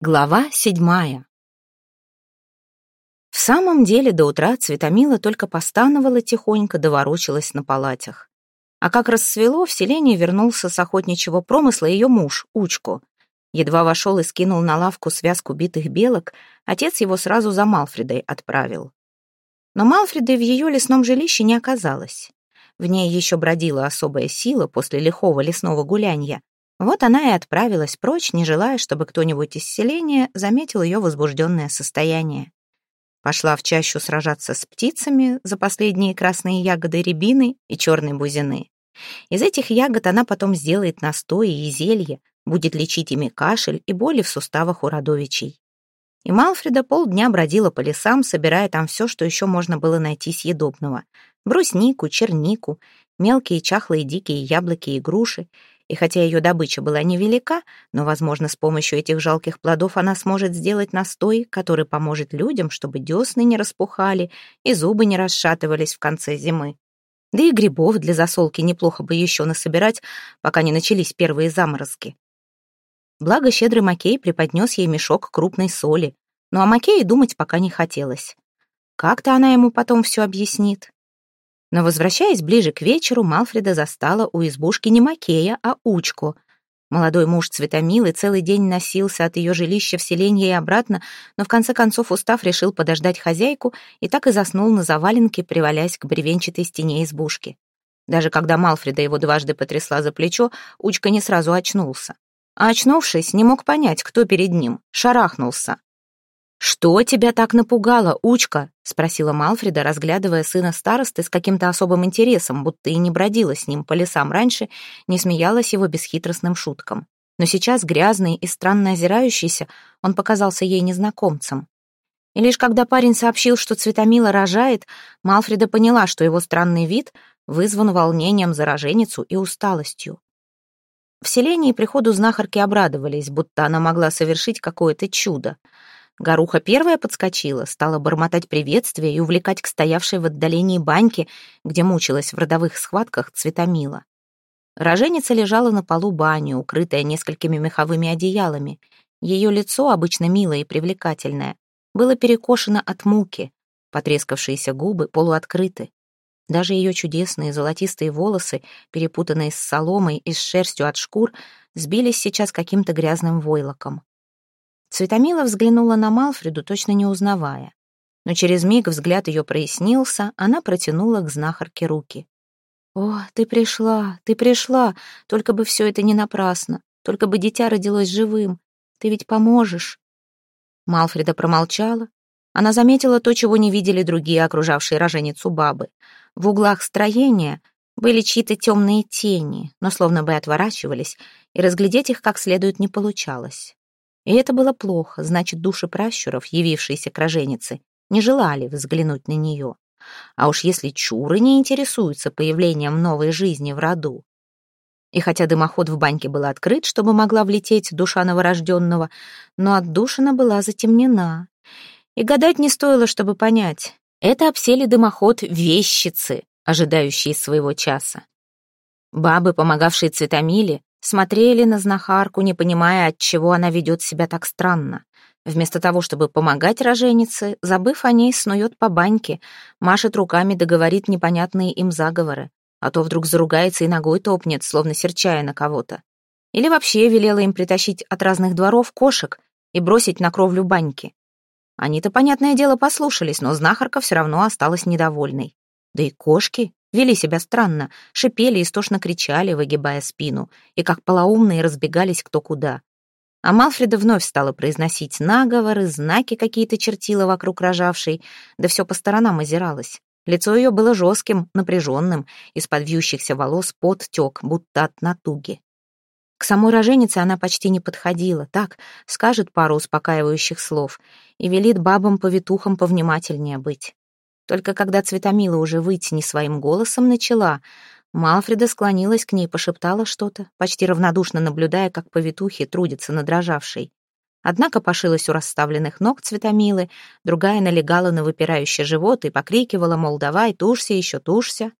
Глава седьмая. В самом деле до утра Цветомила только постановала тихонько, доворочилась на палатях. А как рассвело, в селение вернулся с охотничьего промысла ее муж, Учко. Едва вошел и скинул на лавку связку битых белок, отец его сразу за Малфредой отправил. Но Малфреды в ее лесном жилище не оказалось. В ней еще бродила особая сила после лихого лесного гулянья, вот она и отправилась прочь, не желая, чтобы кто-нибудь из селения заметил ее возбужденное состояние. Пошла в чащу сражаться с птицами за последние красные ягоды рябины и черной бузины. Из этих ягод она потом сделает настои и зелье, будет лечить ими кашель и боли в суставах у родовичей. И Малфреда полдня бродила по лесам, собирая там все, что еще можно было найти съедобного. Бруснику, чернику, мелкие чахлые дикие яблоки и груши, и хотя ее добыча была невелика, но, возможно, с помощью этих жалких плодов она сможет сделать настой, который поможет людям, чтобы десны не распухали и зубы не расшатывались в конце зимы. Да и грибов для засолки неплохо бы еще насобирать, пока не начались первые заморозки. Благо щедрый Макей преподнес ей мешок крупной соли, но о Макее думать пока не хотелось. Как-то она ему потом все объяснит. Но, возвращаясь ближе к вечеру, Малфреда застала у избушки не Макея, а Учку. Молодой муж Цветомилы целый день носился от ее жилища в селение и обратно, но в конце концов, устав, решил подождать хозяйку и так и заснул на заваленке, привалясь к бревенчатой стене избушки. Даже когда Малфреда его дважды потрясла за плечо, Учка не сразу очнулся. А очнувшись, не мог понять, кто перед ним, шарахнулся. «Что тебя так напугало, Учка?» — спросила Малфреда, разглядывая сына старосты с каким-то особым интересом, будто и не бродила с ним по лесам раньше, не смеялась его бесхитростным шуткам. Но сейчас, грязный и странно озирающийся, он показался ей незнакомцем. И лишь когда парень сообщил, что Цветомила рожает, Малфреда поняла, что его странный вид вызван волнением за роженицу и усталостью. В селении приходу знахарки обрадовались, будто она могла совершить какое-то чудо — Горуха первая подскочила, стала бормотать приветствия и увлекать к стоявшей в отдалении баньке, где мучилась в родовых схватках цветомила. Роженица лежала на полу бани, укрытая несколькими меховыми одеялами. Ее лицо, обычно милое и привлекательное, было перекошено от муки, потрескавшиеся губы полуоткрыты. Даже ее чудесные золотистые волосы, перепутанные с соломой и с шерстью от шкур, сбились сейчас каким-то грязным войлоком. Цветомила взглянула на Малфреду, точно не узнавая. Но через миг взгляд ее прояснился, она протянула к знахарке руки. «О, ты пришла, ты пришла, только бы все это не напрасно, только бы дитя родилось живым. Ты ведь поможешь». Малфреда промолчала. Она заметила то, чего не видели другие окружавшие роженицу бабы. В углах строения были чьи-то темные тени, но словно бы отворачивались, и разглядеть их как следует не получалось. И это было плохо, значит, души пращуров, явившиеся к роженице, не желали взглянуть на нее. А уж если чуры не интересуются появлением новой жизни в роду. И хотя дымоход в баньке был открыт, чтобы могла влететь душа новорожденного, но отдушина была затемнена. И гадать не стоило, чтобы понять. Это обсели дымоход вещицы, ожидающие своего часа. Бабы, помогавшие Цветомиле, Смотрели на знахарку, не понимая, от чего она ведет себя так странно. Вместо того, чтобы помогать роженице, забыв о ней, снует по баньке, машет руками да говорит непонятные им заговоры, а то вдруг заругается и ногой топнет, словно серчая на кого-то. Или вообще велела им притащить от разных дворов кошек и бросить на кровлю баньки. Они-то, понятное дело, послушались, но знахарка все равно осталась недовольной. Да и кошки Вели себя странно, шипели, истошно кричали, выгибая спину, и как полоумные разбегались кто куда. А Малфреда вновь стала произносить наговоры, знаки какие-то чертила вокруг рожавшей, да все по сторонам озиралась. Лицо ее было жестким, напряженным, из-под вьющихся волос пот тек, будто от натуги. К самой роженице она почти не подходила, так, скажет пару успокаивающих слов и велит бабам-повитухам повнимательнее быть. Только когда Цветомила уже выйти не своим голосом начала, Малфреда склонилась к ней, пошептала что-то, почти равнодушно наблюдая, как повитухи трудятся над рожавшей. Однако пошилась у расставленных ног Цветомилы, другая налегала на выпирающий живот и покрикивала, мол, давай, тушься еще, тушься.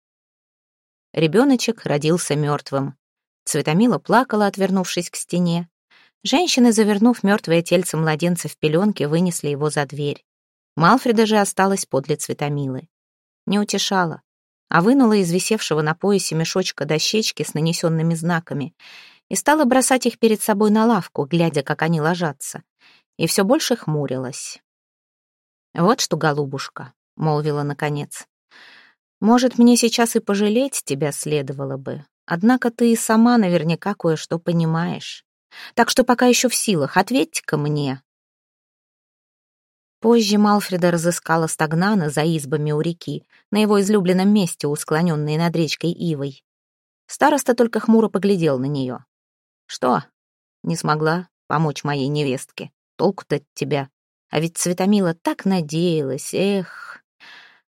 Ребеночек родился мертвым. Цветомила плакала, отвернувшись к стене. Женщины, завернув мертвое тельце младенца в пеленки, вынесли его за дверь. Малфреда же осталась подле цветомилы. Не утешала, а вынула из висевшего на поясе мешочка дощечки с нанесенными знаками и стала бросать их перед собой на лавку, глядя, как они ложатся, и все больше хмурилась. «Вот что, голубушка», — молвила наконец, — «может, мне сейчас и пожалеть тебя следовало бы, однако ты и сама наверняка кое-что понимаешь. Так что пока еще в силах, ответьте-ка мне». Позже Малфреда разыскала Стагнана за избами у реки, на его излюбленном месте, у склоненной над речкой Ивой. Староста только хмуро поглядел на нее. «Что? Не смогла помочь моей невестке? Толку-то от тебя. А ведь Цветомила так надеялась, эх...»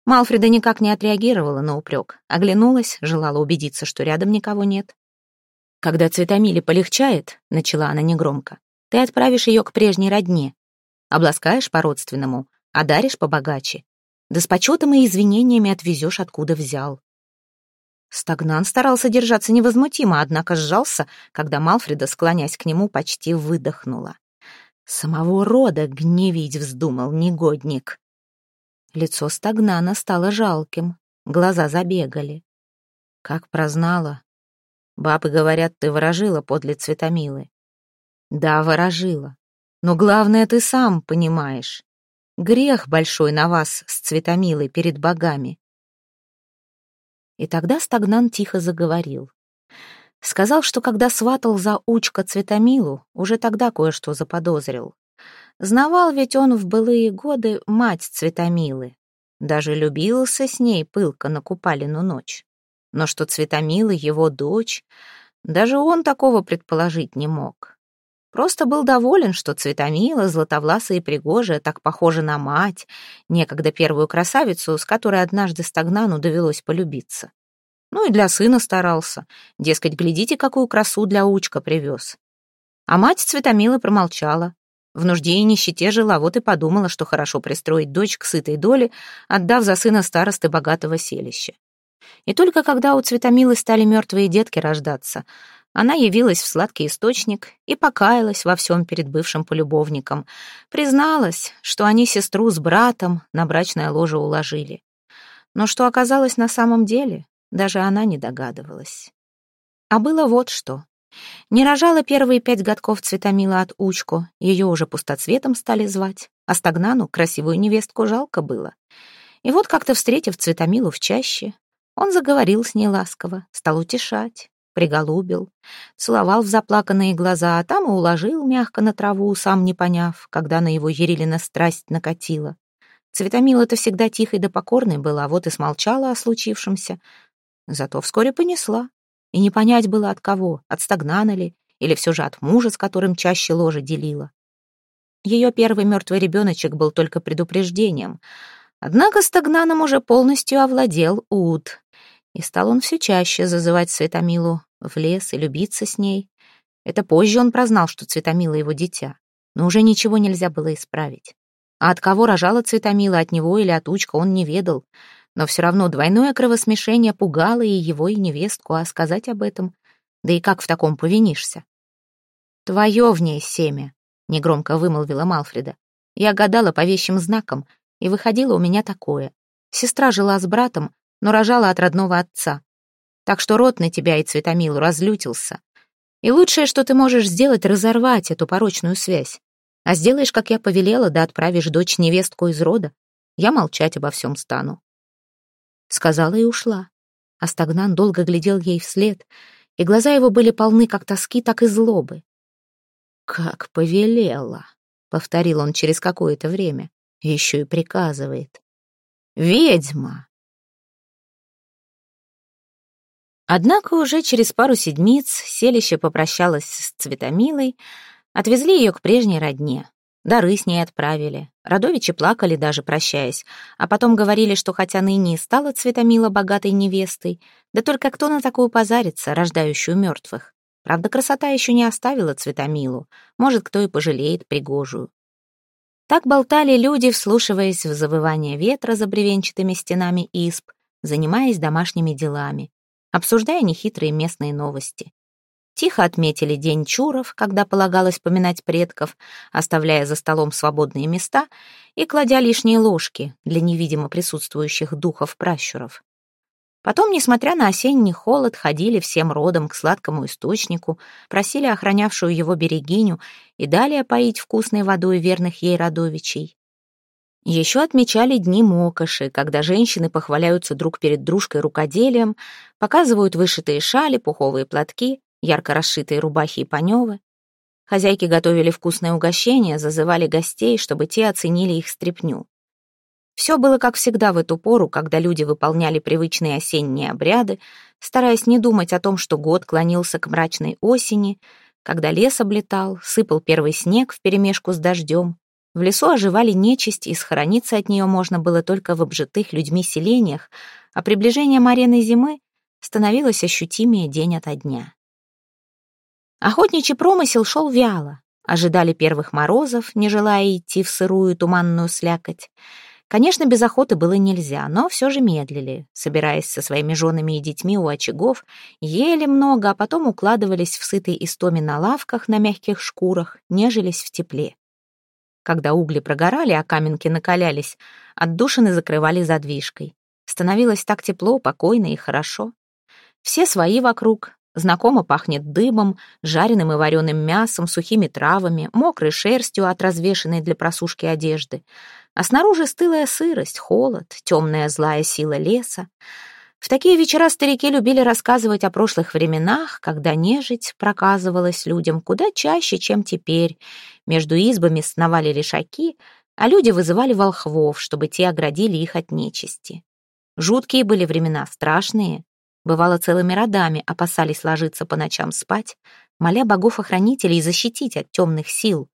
Малфреда никак не отреагировала на упрек, оглянулась, желала убедиться, что рядом никого нет. «Когда Цветомиле полегчает», — начала она негромко, «ты отправишь ее к прежней родне, обласкаешь по-родственному, а даришь побогаче. Да с почетом и извинениями отвезешь, откуда взял. Стагнан старался держаться невозмутимо, однако сжался, когда Малфреда, склонясь к нему, почти выдохнула. Самого рода гневить вздумал негодник. Лицо Стагнана стало жалким, глаза забегали. Как прознала. Бабы говорят, ты ворожила подле Цветомилы. Да, ворожила. Но главное, ты сам понимаешь. Грех большой на вас с Цветомилой перед богами. И тогда Стагнан тихо заговорил. Сказал, что когда сватал за Учка Цветомилу, уже тогда кое-что заподозрил. Знавал ведь он в былые годы мать Цветомилы. Даже любился с ней пылко на Купалину ночь. Но что Цветомила его дочь, даже он такого предположить не мог. Просто был доволен, что Цветомила, златовласая и пригожая, так похожа на мать, некогда первую красавицу, с которой однажды Стагнану довелось полюбиться. Ну и для сына старался. Дескать, глядите, какую красу для Учка привез. А мать Цветомила промолчала. В нужде и нищете жила, вот и подумала, что хорошо пристроить дочь к сытой доле, отдав за сына старосты богатого селища. И только когда у Цветомилы стали мертвые детки рождаться, она явилась в сладкий источник и покаялась во всем перед бывшим полюбовником. Призналась, что они сестру с братом на брачное ложе уложили. Но что оказалось на самом деле, даже она не догадывалась. А было вот что. Не рожала первые пять годков Цветомила от Учку, ее уже пустоцветом стали звать, а Стагнану красивую невестку жалко было. И вот как-то встретив Цветомилу в чаще, он заговорил с ней ласково, стал утешать приголубил, целовал в заплаканные глаза, а там и уложил мягко на траву, сам не поняв, когда на его Ерилина страсть накатила. Цветомила-то всегда тихой да покорной была, вот и смолчала о случившемся. Зато вскоре понесла. И не понять было от кого, от стагнана ли, или все же от мужа, с которым чаще ложе делила. Ее первый мертвый ребеночек был только предупреждением. Однако стагнаном уже полностью овладел Ут, и стал он все чаще зазывать Светомилу в лес и любиться с ней. Это позже он прознал, что Цветомила его дитя, но уже ничего нельзя было исправить. А от кого рожала Цветомила, от него или от Учка, он не ведал. Но все равно двойное кровосмешение пугало и его, и невестку, а сказать об этом... Да и как в таком повинишься? «Твое в ней семя», — негромко вымолвила Малфреда. «Я гадала по вещим знакам, и выходило у меня такое. Сестра жила с братом, но рожала от родного отца. Так что рот на тебя и Цветомилу разлютился. И лучшее, что ты можешь сделать, разорвать эту порочную связь. А сделаешь, как я повелела, да отправишь дочь-невестку из рода, я молчать обо всем стану. Сказала и ушла. А Стагнан долго глядел ей вслед, и глаза его были полны как тоски, так и злобы. «Как повелела», — повторил он через какое-то время, — еще и приказывает. «Ведьма! Однако уже через пару седмиц селище попрощалось с Цветомилой, отвезли ее к прежней родне. Дары с ней отправили. Родовичи плакали даже, прощаясь, а потом говорили, что хотя ныне и стала Цветомила богатой невестой, да только кто на такую позарится, рождающую мертвых? Правда, красота еще не оставила Цветомилу, может, кто и пожалеет пригожую. Так болтали люди, вслушиваясь в завывание ветра за бревенчатыми стенами исп, занимаясь домашними делами обсуждая нехитрые местные новости. Тихо отметили день чуров, когда полагалось поминать предков, оставляя за столом свободные места и кладя лишние ложки для невидимо присутствующих духов пращуров. Потом, несмотря на осенний холод, ходили всем родом к сладкому источнику, просили охранявшую его берегиню и далее поить вкусной водой верных ей родовичей. Еще отмечали дни мокоши, когда женщины похваляются друг перед дружкой рукоделием, показывают вышитые шали, пуховые платки, ярко расшитые рубахи и паневы. Хозяйки готовили вкусное угощение, зазывали гостей, чтобы те оценили их стряпню. Все было как всегда в эту пору, когда люди выполняли привычные осенние обряды, стараясь не думать о том, что год клонился к мрачной осени, когда лес облетал, сыпал первый снег вперемешку с дождем, в лесу оживали нечисть, и схорониться от нее можно было только в обжитых людьми селениях, а приближение мореной зимы становилось ощутимее день ото дня. Охотничий промысел шел вяло. Ожидали первых морозов, не желая идти в сырую туманную слякоть. Конечно, без охоты было нельзя, но все же медлили, собираясь со своими женами и детьми у очагов, ели много, а потом укладывались в сытой истоме на лавках на мягких шкурах, нежились в тепле. Когда угли прогорали, а каменки накалялись, отдушины закрывали задвижкой. Становилось так тепло, покойно и хорошо. Все свои вокруг, знакомо пахнет дымом, жареным и вареным мясом, сухими травами, мокрой шерстью от развешенной для просушки одежды. А снаружи стылая сырость, холод, темная злая сила леса. В такие вечера старики любили рассказывать о прошлых временах, когда нежить проказывалась людям куда чаще, чем теперь. Между избами сновали лишаки, а люди вызывали волхвов, чтобы те оградили их от нечисти. Жуткие были времена, страшные. Бывало, целыми родами опасались ложиться по ночам спать, моля богов-охранителей защитить от темных сил.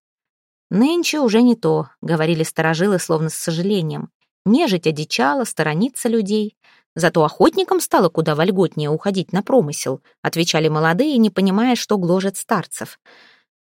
«Нынче уже не то», — говорили старожилы словно с сожалением. «Нежить одичала, сторониться людей». Зато охотникам стало куда вольготнее уходить на промысел, отвечали молодые, не понимая, что гложет старцев.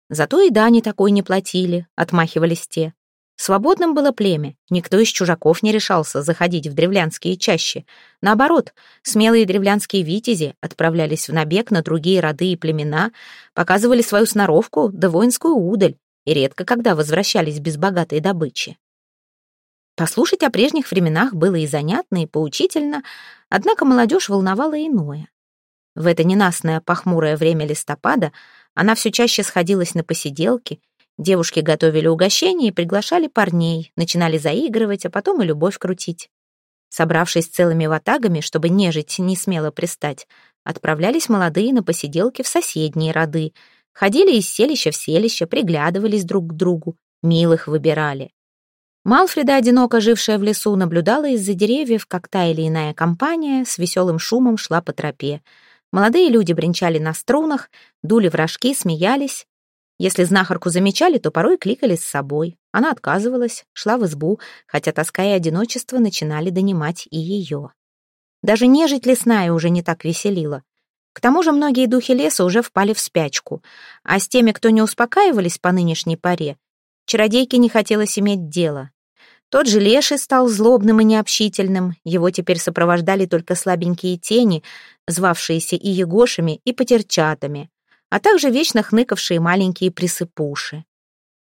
Зато и дани такой не платили, отмахивались те. Свободным было племя, никто из чужаков не решался заходить в древлянские чащи. Наоборот, смелые древлянские витязи отправлялись в набег на другие роды и племена, показывали свою сноровку да воинскую удаль и редко когда возвращались без богатой добычи. Послушать о прежних временах было и занятно, и поучительно, однако молодежь волновала иное. В это ненастное похмурое время листопада она все чаще сходилась на посиделки, девушки готовили угощения и приглашали парней, начинали заигрывать, а потом и любовь крутить. Собравшись целыми ватагами, чтобы нежить не смело пристать, отправлялись молодые на посиделки в соседние роды, ходили из селища в селище, приглядывались друг к другу, милых выбирали. Малфреда, одиноко жившая в лесу, наблюдала из-за деревьев, как та или иная компания с веселым шумом шла по тропе. Молодые люди бренчали на струнах, дули в рожки, смеялись. Если знахарку замечали, то порой кликали с собой. Она отказывалась, шла в избу, хотя тоска и одиночество начинали донимать и ее. Даже нежить лесная уже не так веселила. К тому же многие духи леса уже впали в спячку, а с теми, кто не успокаивались по нынешней паре, чародейке не хотелось иметь дело. Тот же Леший стал злобным и необщительным, его теперь сопровождали только слабенькие тени, звавшиеся и егошами, и потерчатами, а также вечно хныкавшие маленькие присыпуши.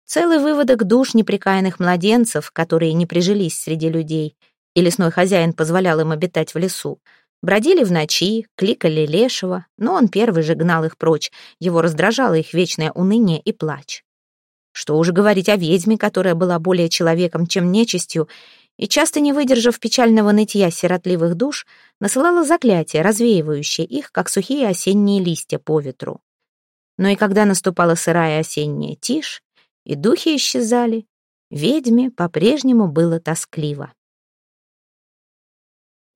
Целый выводок душ неприкаянных младенцев, которые не прижились среди людей, и лесной хозяин позволял им обитать в лесу, бродили в ночи, кликали лешего, но он первый же гнал их прочь, его раздражало их вечное уныние и плач. Что уже говорить о ведьме, которая была более человеком, чем нечистью, и, часто не выдержав печального нытья сиротливых душ, насылала заклятия, развеивающие их, как сухие осенние листья по ветру. Но и когда наступала сырая осенняя тишь, и духи исчезали, ведьме по-прежнему было тоскливо.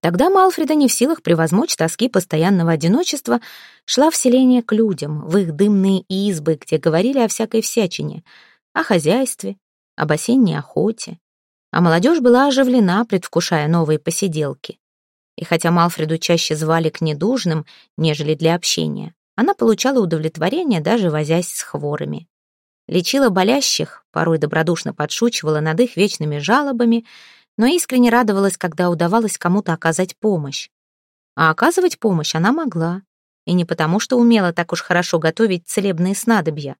Тогда Малфреда, не в силах превозмочь тоски постоянного одиночества, шла в селение к людям, в их дымные избы, где говорили о всякой всячине, о хозяйстве, об осенней охоте. А молодежь была оживлена, предвкушая новые посиделки. И хотя Малфреду чаще звали к недужным, нежели для общения, она получала удовлетворение, даже возясь с хворыми. Лечила болящих, порой добродушно подшучивала над их вечными жалобами, но искренне радовалась, когда удавалось кому-то оказать помощь. А оказывать помощь она могла, и не потому, что умела так уж хорошо готовить целебные снадобья,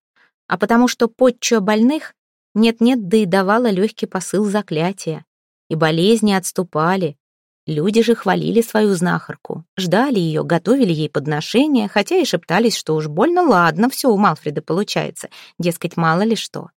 а потому что, подчуя больных, нет-нет, да и давала легкий посыл заклятия, и болезни отступали. Люди же хвалили свою знахарку, ждали ее, готовили ей подношения, хотя и шептались, что уж больно ладно все у Малфреда получается, дескать, мало ли что.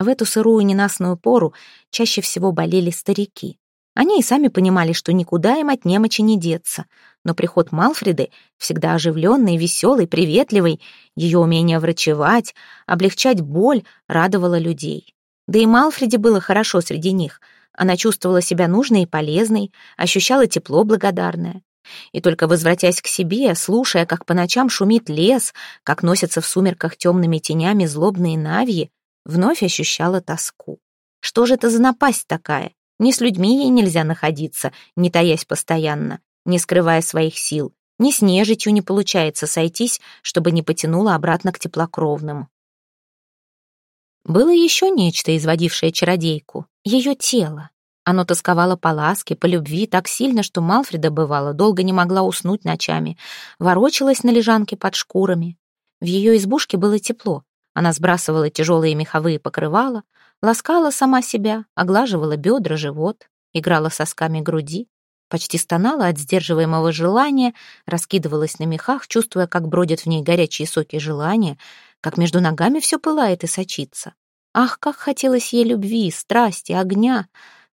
В эту сырую ненастную пору чаще всего болели старики. Они и сами понимали, что никуда им от немочи не деться. Но приход Малфреды, всегда оживленный, веселый, приветливый, ее умение врачевать, облегчать боль, радовало людей. Да и Малфреде было хорошо среди них. Она чувствовала себя нужной и полезной, ощущала тепло благодарное. И только возвратясь к себе, слушая, как по ночам шумит лес, как носятся в сумерках темными тенями злобные навьи, вновь ощущала тоску. Что же это за напасть такая? Ни с людьми ей нельзя находиться, не таясь постоянно, не скрывая своих сил. Ни с нежитью не получается сойтись, чтобы не потянуло обратно к теплокровным. Было еще нечто, изводившее чародейку. Ее тело. Оно тосковало по ласке, по любви так сильно, что Малфреда, бывало, долго не могла уснуть ночами. Ворочалась на лежанке под шкурами. В ее избушке было тепло. Она сбрасывала тяжелые меховые покрывала, ласкала сама себя, оглаживала бедра, живот, играла сосками груди, почти стонала от сдерживаемого желания, раскидывалась на мехах, чувствуя, как бродят в ней горячие соки желания, как между ногами все пылает и сочится. Ах, как хотелось ей любви, страсти, огня!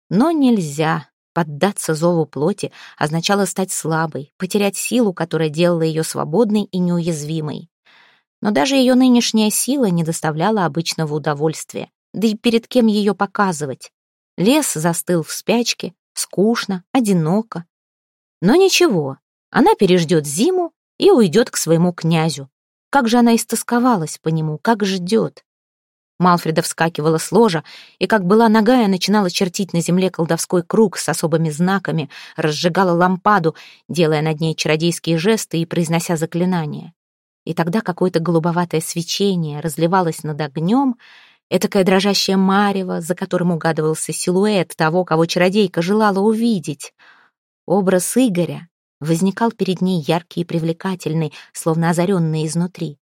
Но нельзя. Поддаться зову плоти означало стать слабой, потерять силу, которая делала ее свободной и неуязвимой. Но даже ее нынешняя сила не доставляла обычного удовольствия да и перед кем ее показывать. Лес застыл в спячке, скучно, одиноко. Но ничего, она переждет зиму и уйдет к своему князю. Как же она истосковалась по нему, как ждет. Малфреда вскакивала с ложа, и, как была ногая, начинала чертить на земле колдовской круг с особыми знаками, разжигала лампаду, делая над ней чародейские жесты и произнося заклинания. И тогда какое-то голубоватое свечение разливалось над огнем, Этакое дрожащее марево, за которым угадывался силуэт того, кого чародейка желала увидеть. Образ Игоря возникал перед ней яркий и привлекательный, словно озаренный изнутри.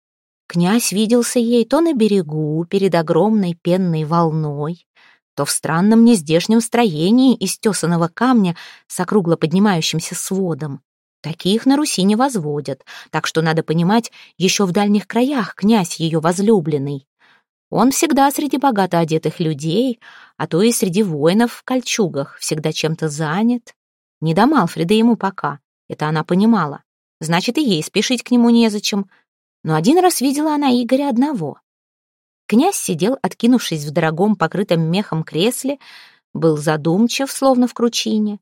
Князь виделся ей то на берегу, перед огромной пенной волной, то в странном нездешнем строении из тесаного камня с округло поднимающимся сводом. Таких на Руси не возводят, так что, надо понимать, еще в дальних краях князь ее возлюбленный. Он всегда среди богато одетых людей, а то и среди воинов в кольчугах, всегда чем-то занят. Не до Малфреда ему пока, это она понимала. Значит, и ей спешить к нему незачем. Но один раз видела она Игоря одного. Князь сидел, откинувшись в дорогом, покрытом мехом кресле, был задумчив, словно в кручине,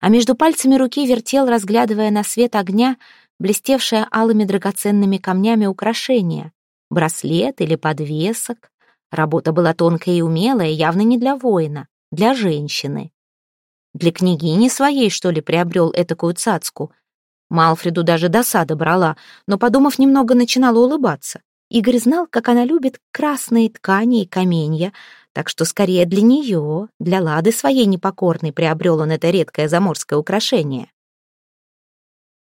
а между пальцами руки вертел, разглядывая на свет огня, блестевшее алыми драгоценными камнями украшение, браслет или подвесок. Работа была тонкая и умелая, явно не для воина, для женщины. Для княгини своей, что ли, приобрел этакую цацку. Малфреду даже досада брала, но, подумав немного, начинала улыбаться. Игорь знал, как она любит красные ткани и каменья, так что скорее для нее, для Лады своей непокорной, приобрел он это редкое заморское украшение.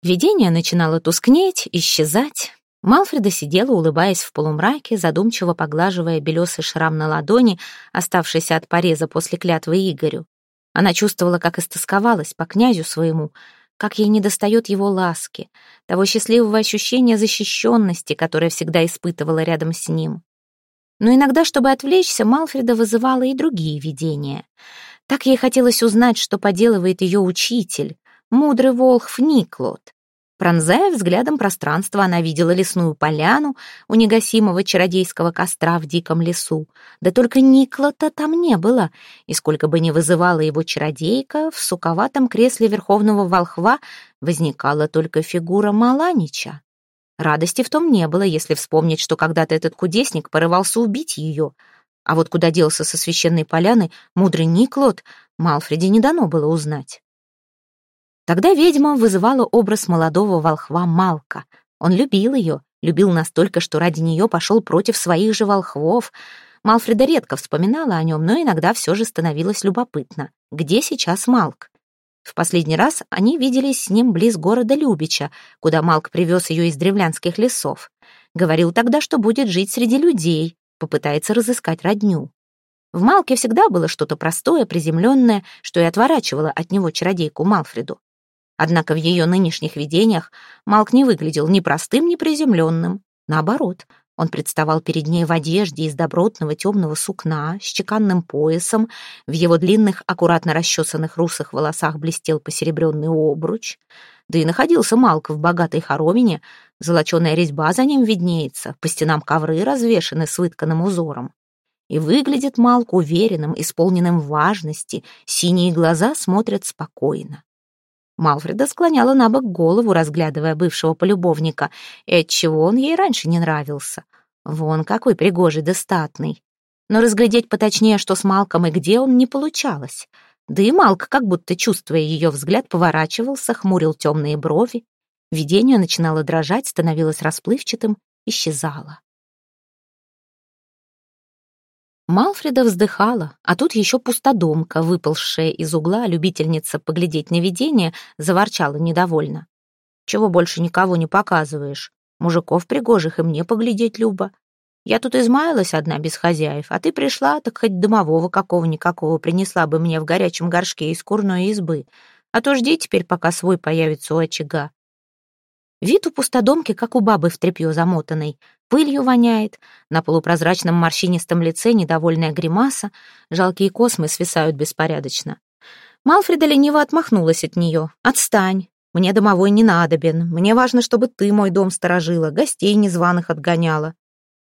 Видение начинало тускнеть, исчезать. Малфреда сидела, улыбаясь в полумраке, задумчиво поглаживая белесый шрам на ладони, оставшийся от пореза после клятвы Игорю. Она чувствовала, как истосковалась по князю своему, как ей недостает его ласки, того счастливого ощущения защищенности, которое всегда испытывала рядом с ним. Но иногда, чтобы отвлечься, Малфреда вызывала и другие видения. Так ей хотелось узнать, что поделывает ее учитель, мудрый волхв Никлот. Пронзая взглядом пространство, она видела лесную поляну у негасимого чародейского костра в диком лесу. Да только Никла-то там не было, и сколько бы ни вызывала его чародейка, в суковатом кресле верховного волхва возникала только фигура Маланича. Радости в том не было, если вспомнить, что когда-то этот кудесник порывался убить ее. А вот куда делся со священной поляны мудрый Никлот, Малфреде не дано было узнать. Тогда ведьма вызывала образ молодого волхва Малка. Он любил ее, любил настолько, что ради нее пошел против своих же волхвов. Малфреда редко вспоминала о нем, но иногда все же становилось любопытно. Где сейчас Малк? В последний раз они виделись с ним близ города Любича, куда Малк привез ее из древлянских лесов. Говорил тогда, что будет жить среди людей, попытается разыскать родню. В Малке всегда было что-то простое, приземленное, что и отворачивало от него чародейку Малфреду. Однако в ее нынешних видениях Малк не выглядел ни простым, ни приземленным. Наоборот, он представал перед ней в одежде из добротного темного сукна, с чеканным поясом, в его длинных, аккуратно расчесанных русых волосах блестел посеребренный обруч. Да и находился Малк в богатой хоромине, золоченая резьба за ним виднеется, по стенам ковры развешаны с вытканным узором. И выглядит Малк уверенным, исполненным важности, синие глаза смотрят спокойно. Малфреда склоняла на бок голову, разглядывая бывшего полюбовника, и отчего он ей раньше не нравился. Вон какой пригожий да. Но разглядеть поточнее, что с Малком и где он, не получалось. Да и Малк, как будто чувствуя ее взгляд, поворачивался, хмурил темные брови. Видение начинало дрожать, становилось расплывчатым, исчезало. Малфреда вздыхала, а тут еще пустодомка, выползшая из угла, любительница поглядеть на видение, заворчала недовольно. «Чего больше никого не показываешь? Мужиков пригожих и мне поглядеть, Люба. Я тут измаялась одна без хозяев, а ты пришла, так хоть домового какого-никакого принесла бы мне в горячем горшке из курной избы. А то жди теперь, пока свой появится у очага. Вид у пустодомки, как у бабы в тряпье замотанной. Пылью воняет, на полупрозрачном морщинистом лице недовольная гримаса, жалкие космы свисают беспорядочно. Малфреда лениво отмахнулась от нее. «Отстань! Мне домовой не надобен. Мне важно, чтобы ты мой дом сторожила, гостей незваных отгоняла».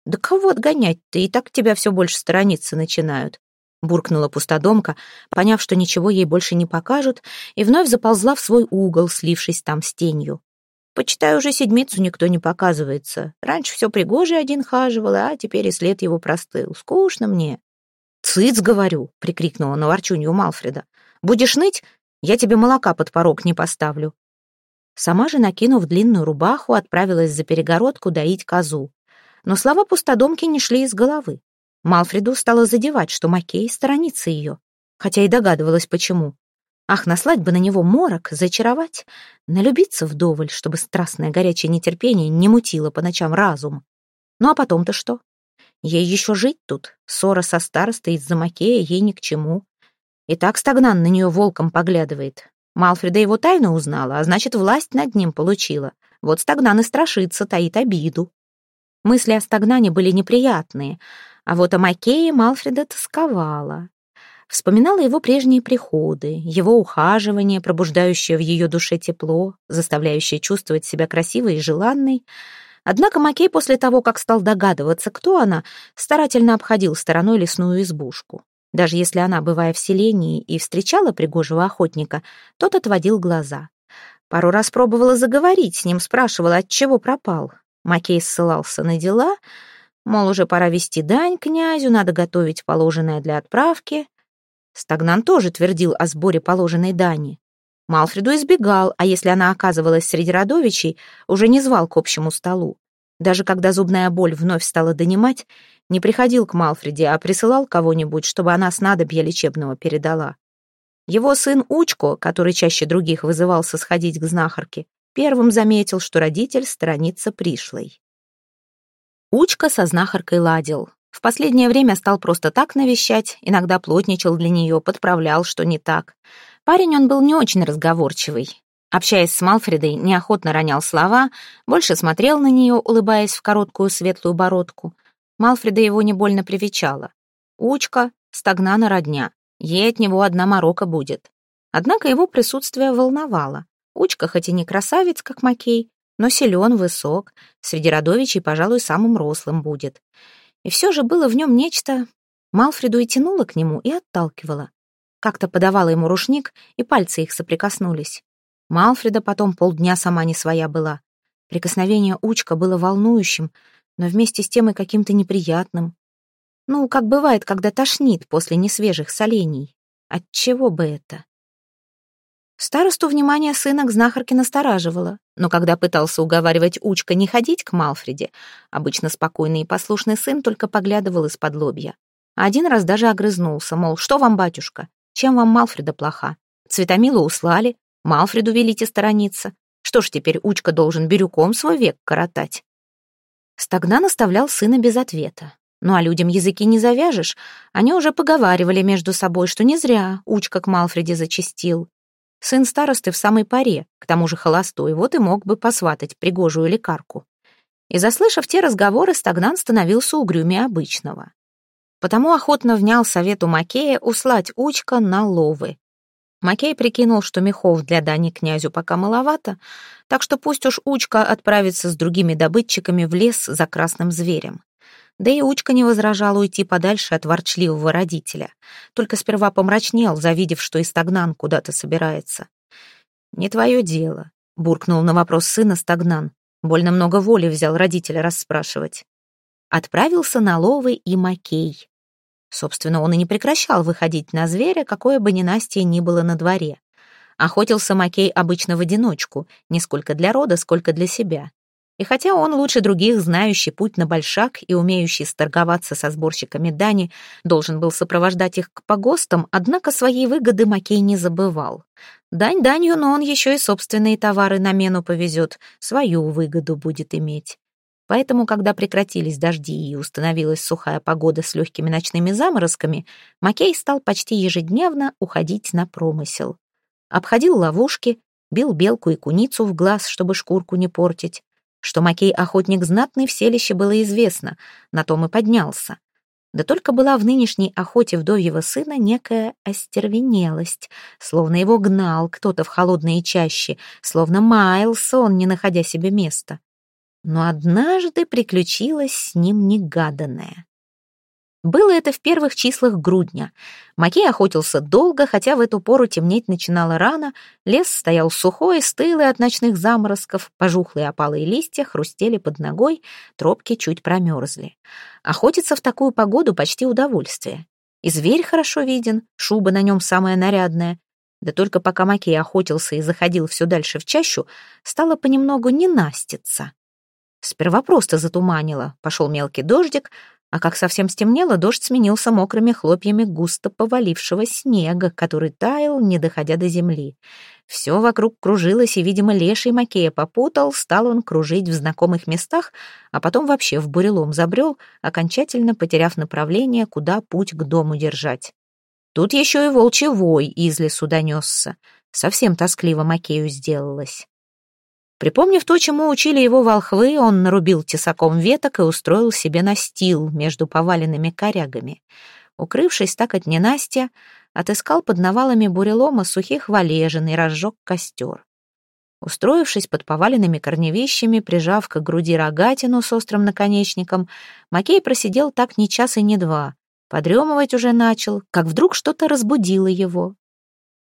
«Да кого отгонять-то? И так тебя все больше сторониться начинают», — буркнула пустодомка, поняв, что ничего ей больше не покажут, и вновь заползла в свой угол, слившись там с тенью. Почитай, уже седмицу никто не показывается. Раньше все пригожий один хаживал, а теперь и след его простыл. Скучно мне. «Цыц, говорю!» — прикрикнула на ворчунью Малфреда. «Будешь ныть? Я тебе молока под порог не поставлю». Сама же, накинув длинную рубаху, отправилась за перегородку доить козу. Но слова пустодомки не шли из головы. Малфреду стало задевать, что Макей сторонится ее, хотя и догадывалась, почему. Ах, наслать бы на него морок, зачаровать, налюбиться вдоволь, чтобы страстное горячее нетерпение не мутило по ночам разум. Ну а потом-то что? Ей еще жить тут. Ссора со старостой из-за Макея ей ни к чему. И так Стагнан на нее волком поглядывает. Малфреда его тайну узнала, а значит, власть над ним получила. Вот Стагнан и страшится, таит обиду. Мысли о Стагнане были неприятные, а вот о Макее Малфреда тосковала. Вспоминала его прежние приходы, его ухаживание, пробуждающее в ее душе тепло, заставляющее чувствовать себя красивой и желанной. Однако Макей после того, как стал догадываться, кто она, старательно обходил стороной лесную избушку. Даже если она, бывая в селении, и встречала пригожего охотника, тот отводил глаза. Пару раз пробовала заговорить с ним, спрашивала, от чего пропал. Макей ссылался на дела, мол, уже пора вести дань князю, надо готовить положенное для отправки. Стагнан тоже твердил о сборе положенной дани. Малфреду избегал, а если она оказывалась среди родовичей, уже не звал к общему столу. Даже когда зубная боль вновь стала донимать, не приходил к Малфреде, а присылал кого-нибудь, чтобы она снадобья лечебного передала. Его сын Учко, который чаще других вызывался сходить к знахарке, первым заметил, что родитель сторонится пришлой. Учка со знахаркой ладил. В последнее время стал просто так навещать, иногда плотничал для нее, подправлял, что не так. Парень он был не очень разговорчивый. Общаясь с Малфредой, неохотно ронял слова, больше смотрел на нее, улыбаясь в короткую светлую бородку. Малфреда его не больно привечала. Учка, стагнана родня, ей от него одна морока будет. Однако его присутствие волновало. Учка хоть и не красавец, как Макей, но силен, высок, среди родовичей, пожалуй, самым рослым будет. И все же было в нем нечто... Малфреду и тянуло к нему, и отталкивало. Как-то подавала ему рушник, и пальцы их соприкоснулись. Малфреда потом полдня сама не своя была. Прикосновение Учка было волнующим, но вместе с тем и каким-то неприятным. Ну, как бывает, когда тошнит после несвежих солений. Отчего бы это? Старосту внимание сына к знахарке настораживало, но когда пытался уговаривать Учка не ходить к Малфреде, обычно спокойный и послушный сын только поглядывал из-под лобья. Один раз даже огрызнулся, мол, что вам, батюшка, чем вам Малфреда плоха? Цветомилу услали, Малфреду велите сторониться. Что ж теперь Учка должен бирюком свой век коротать? Стагнан оставлял сына без ответа. Ну а людям языки не завяжешь. Они уже поговаривали между собой, что не зря Учка к Малфреде зачастил. Сын старосты в самой паре, к тому же холостой, вот и мог бы посватать пригожую лекарку. И, заслышав те разговоры, Стагнан становился угрюмее обычного. Потому охотно внял совету Макея услать Учка на ловы. Макей прикинул, что мехов для дани князю пока маловато, так что пусть уж Учка отправится с другими добытчиками в лес за красным зверем. Да и Учка не возражал уйти подальше от ворчливого родителя. Только сперва помрачнел, завидев, что и стагнан куда-то собирается. «Не твое дело», — буркнул на вопрос сына стагнан. Больно много воли взял родителя расспрашивать. Отправился на ловы и Макей. Собственно, он и не прекращал выходить на зверя, какое бы ненастье ни было на дворе. Охотился Макей обычно в одиночку, не сколько для рода, сколько для себя. И хотя он лучше других, знающий путь на большак и умеющий сторговаться со сборщиками дани, должен был сопровождать их к погостам, однако своей выгоды Макей не забывал. Дань данью, но он еще и собственные товары на мену повезет, свою выгоду будет иметь. Поэтому, когда прекратились дожди и установилась сухая погода с легкими ночными заморозками, Макей стал почти ежедневно уходить на промысел. Обходил ловушки, бил белку и куницу в глаз, чтобы шкурку не портить. Что Макей охотник знатный в селище было известно, на том и поднялся. Да только была в нынешней охоте вдовьего сына некая остервенелость, словно его гнал кто-то в холодные чащи, словно маялся он, не находя себе места. Но однажды приключилось с ним негаданное. Было это в первых числах грудня. Макей охотился долго, хотя в эту пору темнеть начинало рано, лес стоял сухой, стылый от ночных заморозков, пожухлые опалые листья хрустели под ногой, тропки чуть промерзли. Охотиться в такую погоду почти удовольствие. И зверь хорошо виден, шуба на нем самая нарядная. Да только пока Макей охотился и заходил все дальше в чащу, стало понемногу ненаститься. Сперва просто затуманило, пошел мелкий дождик, а как совсем стемнело, дождь сменился мокрыми хлопьями густо повалившего снега, который таял, не доходя до земли. Все вокруг кружилось, и, видимо, леший Макея попутал, стал он кружить в знакомых местах, а потом вообще в бурелом забрел, окончательно потеряв направление, куда путь к дому держать. Тут еще и волчий вой из лесу донесся. Совсем тоскливо Макею сделалось. Припомнив то, чему учили его волхвы, он нарубил тесаком веток и устроил себе настил между поваленными корягами. Укрывшись так от ненастья, отыскал под навалами бурелома сухих валежин и разжег костер. Устроившись под поваленными корневищами, прижав к груди рогатину с острым наконечником, Макей просидел так ни час и ни два. Подремывать уже начал, как вдруг что-то разбудило его.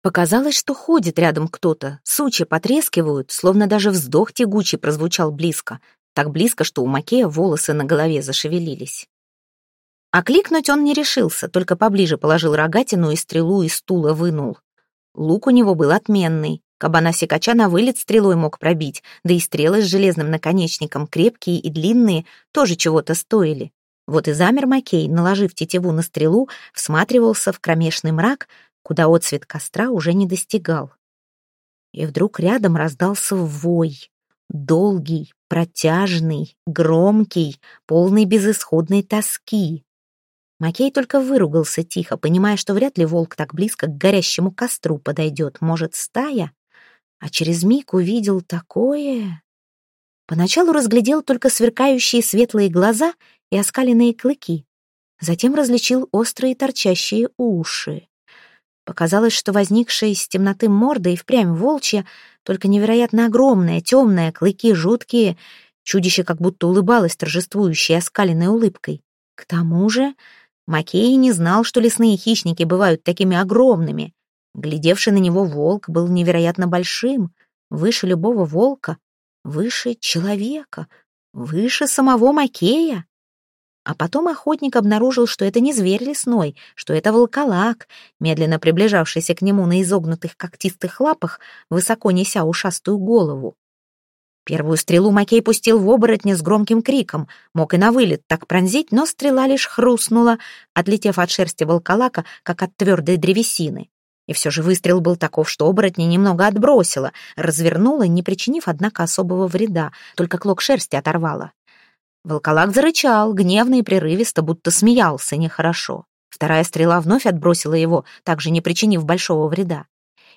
Показалось, что ходит рядом кто-то, сучья потрескивают, словно даже вздох тягучий прозвучал близко, так близко, что у Макея волосы на голове зашевелились. Окликнуть он не решился, только поближе положил рогатину и стрелу из стула вынул. Лук у него был отменный, кабана-сикача на вылет стрелой мог пробить, да и стрелы с железным наконечником, крепкие и длинные, тоже чего-то стоили. Вот и замер Макей, наложив тетиву на стрелу, всматривался в кромешный мрак, куда отцвет костра уже не достигал. И вдруг рядом раздался вой, долгий, протяжный, громкий, полный безысходной тоски. Макей только выругался тихо, понимая, что вряд ли волк так близко к горящему костру подойдет, может, стая, а через миг увидел такое... Поначалу разглядел только сверкающие светлые глаза и оскаленные клыки, затем различил острые торчащие уши. Показалось, что возникшая из темноты морда и впрямь волчья, только невероятно огромная, темная, клыки жуткие. Чудище как будто улыбалось торжествующей оскаленной улыбкой. К тому же Макей не знал, что лесные хищники бывают такими огромными. Глядевший на него волк был невероятно большим, выше любого волка, выше человека, выше самого Макея. А потом охотник обнаружил, что это не зверь лесной, что это волколак, медленно приближавшийся к нему на изогнутых когтистых лапах, высоко неся ушастую голову. Первую стрелу Макей пустил в оборотня с громким криком. Мог и на вылет так пронзить, но стрела лишь хрустнула, отлетев от шерсти волколака, как от твердой древесины. И все же выстрел был таков, что оборотня немного отбросила, развернула, не причинив, однако, особого вреда, только клок шерсти оторвала. Волколак зарычал, гневно и прерывисто, будто смеялся нехорошо. Вторая стрела вновь отбросила его, также не причинив большого вреда.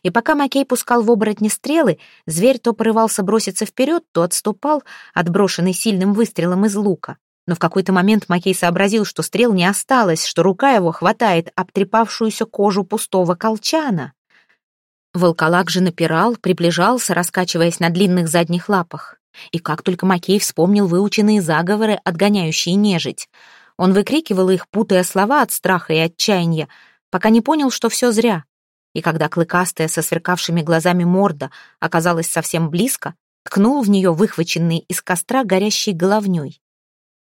И пока Макей пускал в оборотни стрелы, зверь то порывался броситься вперед, то отступал, отброшенный сильным выстрелом из лука. Но в какой-то момент Макей сообразил, что стрел не осталось, что рука его хватает обтрепавшуюся кожу пустого колчана. Волколак же напирал, приближался, раскачиваясь на длинных задних лапах. И как только Макей вспомнил выученные заговоры, отгоняющие нежить. Он выкрикивал их, путая слова от страха и отчаяния, пока не понял, что все зря. И когда клыкастая со сверкавшими глазами морда оказалась совсем близко, ткнул в нее выхваченный из костра горящей головней.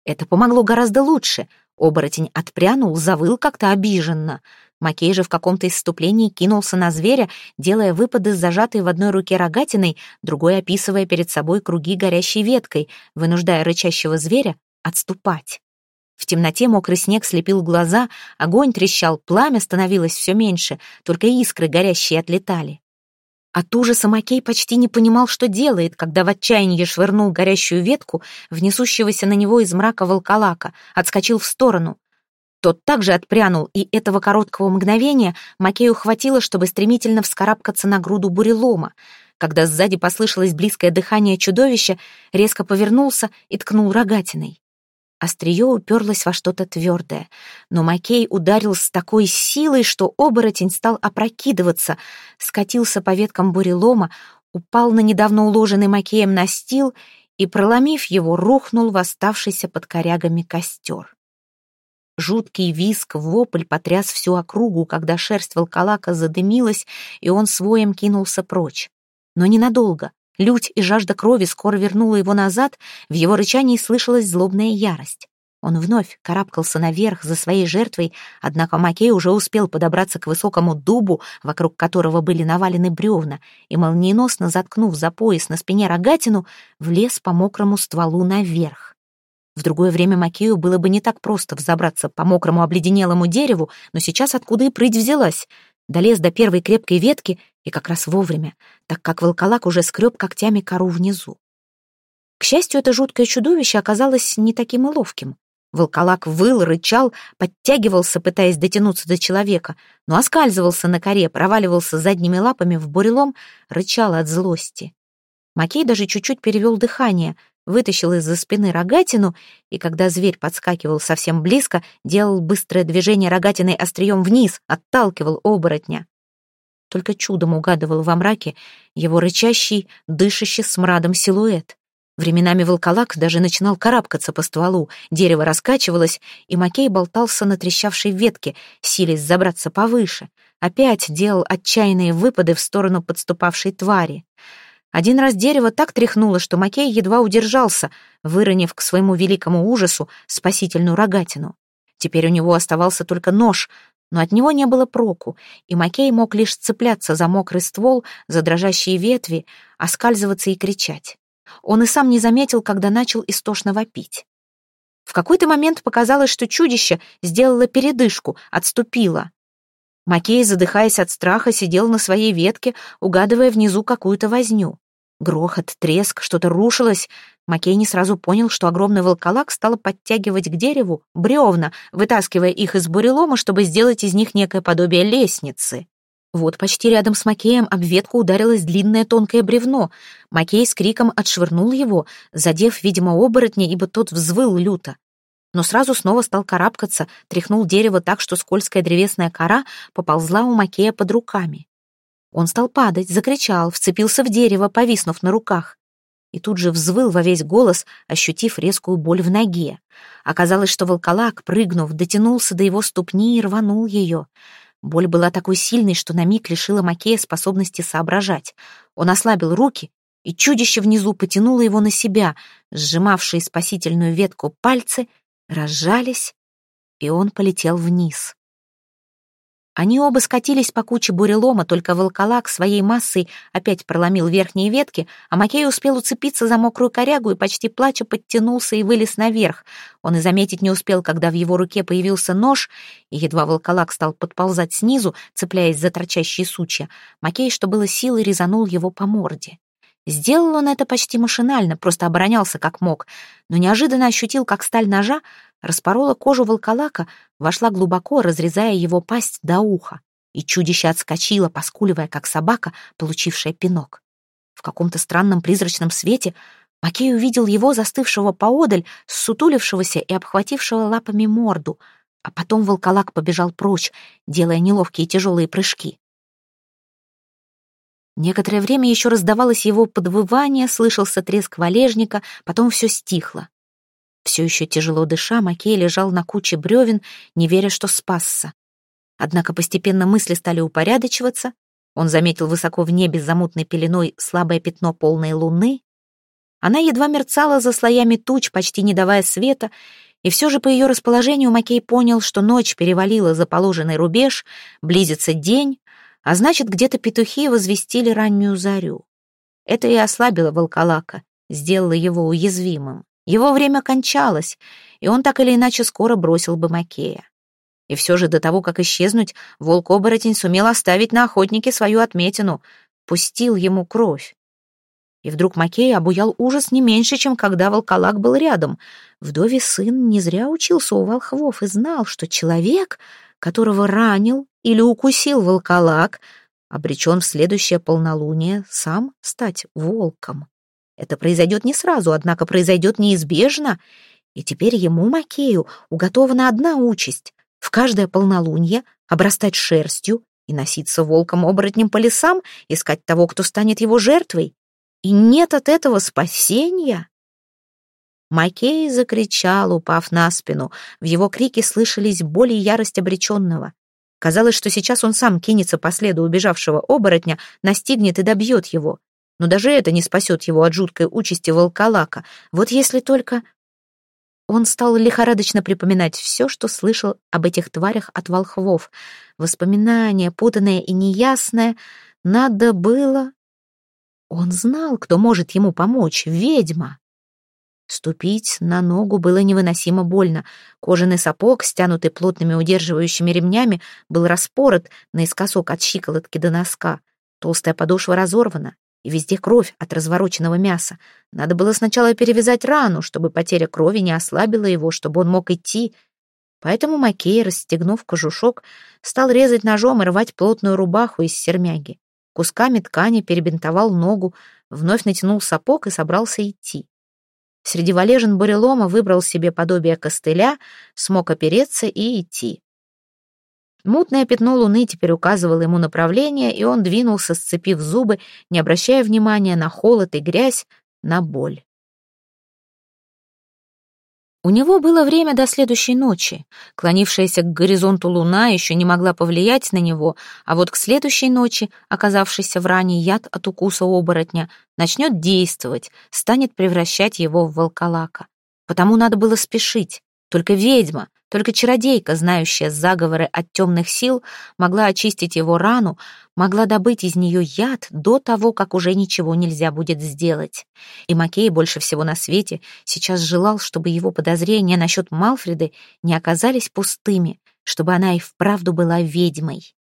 Это помогло гораздо лучше. Оборотень отпрянул, завыл как-то обиженно. Макей же в каком-то исступлении кинулся на зверя, делая выпады с зажатой в одной руке рогатиной, другой описывая перед собой круги горящей веткой, вынуждая рычащего зверя отступать. В темноте мокрый снег слепил глаза, огонь трещал, пламя становилось все меньше, только искры горящие отлетали. От ужаса Макей почти не понимал, что делает, когда в отчаянии швырнул горящую ветку в несущегося на него из мрака волколака, отскочил в сторону. Тот также отпрянул, и этого короткого мгновения Макею хватило, чтобы стремительно вскарабкаться на груду бурелома. Когда сзади послышалось близкое дыхание чудовища, резко повернулся и ткнул рогатиной. Острие уперлось во что-то твердое, но Макей ударил с такой силой, что оборотень стал опрокидываться, скатился по веткам бурелома, упал на недавно уложенный Макеем настил и, проломив его, рухнул в оставшийся под корягами костер. Жуткий виск, вопль потряс всю округу, когда шерсть волколака задымилась, и он своем кинулся прочь. Но ненадолго. Лють и жажда крови скоро вернула его назад, в его рычании слышалась злобная ярость. Он вновь карабкался наверх за своей жертвой, однако Макей уже успел подобраться к высокому дубу, вокруг которого были навалены бревна, и, молниеносно заткнув за пояс на спине рогатину, влез по мокрому стволу наверх. В другое время Макею было бы не так просто взобраться по мокрому обледенелому дереву, но сейчас откуда и прыть взялась. Долез до первой крепкой ветки и как раз вовремя, так как волколак уже скреб когтями кору внизу. К счастью, это жуткое чудовище оказалось не таким и ловким. Волколак выл, рычал, подтягивался, пытаясь дотянуться до человека, но оскальзывался на коре, проваливался задними лапами в бурелом, рычал от злости. Макей даже чуть-чуть перевел дыхание, вытащил из-за спины рогатину, и когда зверь подскакивал совсем близко, делал быстрое движение рогатиной острием вниз, отталкивал оборотня. Только чудом угадывал во мраке его рычащий, дышащий смрадом силуэт. Временами волколак даже начинал карабкаться по стволу, дерево раскачивалось, и Макей болтался на трещавшей ветке, силясь забраться повыше. Опять делал отчаянные выпады в сторону подступавшей твари. Один раз дерево так тряхнуло, что Макей едва удержался, выронив к своему великому ужасу спасительную рогатину. Теперь у него оставался только нож, но от него не было проку, и Макей мог лишь цепляться за мокрый ствол, за дрожащие ветви, оскальзываться и кричать. Он и сам не заметил, когда начал истошно вопить. В какой-то момент показалось, что чудище сделало передышку, отступило. Макей, задыхаясь от страха, сидел на своей ветке, угадывая внизу какую-то возню. Грохот, треск, что-то рушилось. Макей не сразу понял, что огромный волколак стал подтягивать к дереву бревна, вытаскивая их из бурелома, чтобы сделать из них некое подобие лестницы. Вот почти рядом с Макеем об ветку ударилось длинное тонкое бревно. Макей с криком отшвырнул его, задев, видимо, оборотня, ибо тот взвыл люто. Но сразу снова стал карабкаться, тряхнул дерево так, что скользкая древесная кора поползла у Макея под руками. Он стал падать, закричал, вцепился в дерево, повиснув на руках. И тут же взвыл во весь голос, ощутив резкую боль в ноге. Оказалось, что волколак, прыгнув, дотянулся до его ступни и рванул ее. Боль была такой сильной, что на миг лишила Макея способности соображать. Он ослабил руки, и чудище внизу потянуло его на себя, сжимавшие спасительную ветку пальцы разжались, и он полетел вниз. Они оба скатились по куче бурелома, только волколак своей массой опять проломил верхние ветки, а Макей успел уцепиться за мокрую корягу и почти плача подтянулся и вылез наверх. Он и заметить не успел, когда в его руке появился нож, и едва волколак стал подползать снизу, цепляясь за торчащие сучья, Макей, что было силой, резанул его по морде. Сделал он это почти машинально, просто оборонялся как мог, но неожиданно ощутил, как сталь ножа распорола кожу волколака, вошла глубоко, разрезая его пасть до уха, и чудище отскочило, поскуливая, как собака, получившая пинок. В каком-то странном призрачном свете Макей увидел его, застывшего поодаль, сутулившегося и обхватившего лапами морду, а потом волколак побежал прочь, делая неловкие тяжелые прыжки. Некоторое время еще раздавалось его подвывание, слышался треск валежника, потом все стихло. Все еще тяжело дыша, Макей лежал на куче бревен, не веря, что спасся. Однако постепенно мысли стали упорядочиваться. Он заметил высоко в небе за мутной пеленой слабое пятно полной луны. Она едва мерцала за слоями туч, почти не давая света, и все же по ее расположению Макей понял, что ночь перевалила за положенный рубеж, близится день, а значит, где-то петухи возвестили раннюю зарю. Это и ослабило волколака, сделало его уязвимым. Его время кончалось, и он так или иначе скоро бросил бы Макея. И все же до того, как исчезнуть, волк-оборотень сумел оставить на охотнике свою отметину, пустил ему кровь. И вдруг Макея обуял ужас не меньше, чем когда волколак был рядом. Вдове сын не зря учился у волхвов и знал, что человек, которого ранил или укусил волколак, обречен в следующее полнолуние сам стать волком. Это произойдет не сразу, однако произойдет неизбежно, и теперь ему, Макею, уготована одна участь — в каждое полнолуние обрастать шерстью и носиться волком-оборотнем по лесам, искать того, кто станет его жертвой. И нет от этого спасения. Макей закричал, упав на спину. В его крике слышались боль и ярость обреченного. Казалось, что сейчас он сам кинется по следу убежавшего оборотня, настигнет и добьет его. Но даже это не спасет его от жуткой участи волколака. Вот если только... Он стал лихорадочно припоминать все, что слышал об этих тварях от волхвов. Воспоминания, путанное и неясное. Надо было... Он знал, кто может ему помочь. Ведьма. Ступить на ногу было невыносимо больно. Кожаный сапог, стянутый плотными удерживающими ремнями, был распорот наискосок от щиколотки до носка. Толстая подошва разорвана, и везде кровь от развороченного мяса. Надо было сначала перевязать рану, чтобы потеря крови не ослабила его, чтобы он мог идти. Поэтому Макей, расстегнув кожушок, стал резать ножом и рвать плотную рубаху из сермяги. Кусками ткани перебинтовал ногу, вновь натянул сапог и собрался идти. Среди валежин бурелома выбрал себе подобие костыля, смог опереться и идти. Мутное пятно луны теперь указывало ему направление, и он двинулся, сцепив зубы, не обращая внимания на холод и грязь, на боль. У него было время до следующей ночи. Клонившаяся к горизонту луна еще не могла повлиять на него, а вот к следующей ночи, оказавшийся в ране яд от укуса оборотня, начнет действовать, станет превращать его в волколака. Потому надо было спешить. Только ведьма, только чародейка, знающая заговоры от темных сил, могла очистить его рану, могла добыть из нее яд до того, как уже ничего нельзя будет сделать. И Макей больше всего на свете сейчас желал, чтобы его подозрения насчет Малфреды не оказались пустыми, чтобы она и вправду была ведьмой.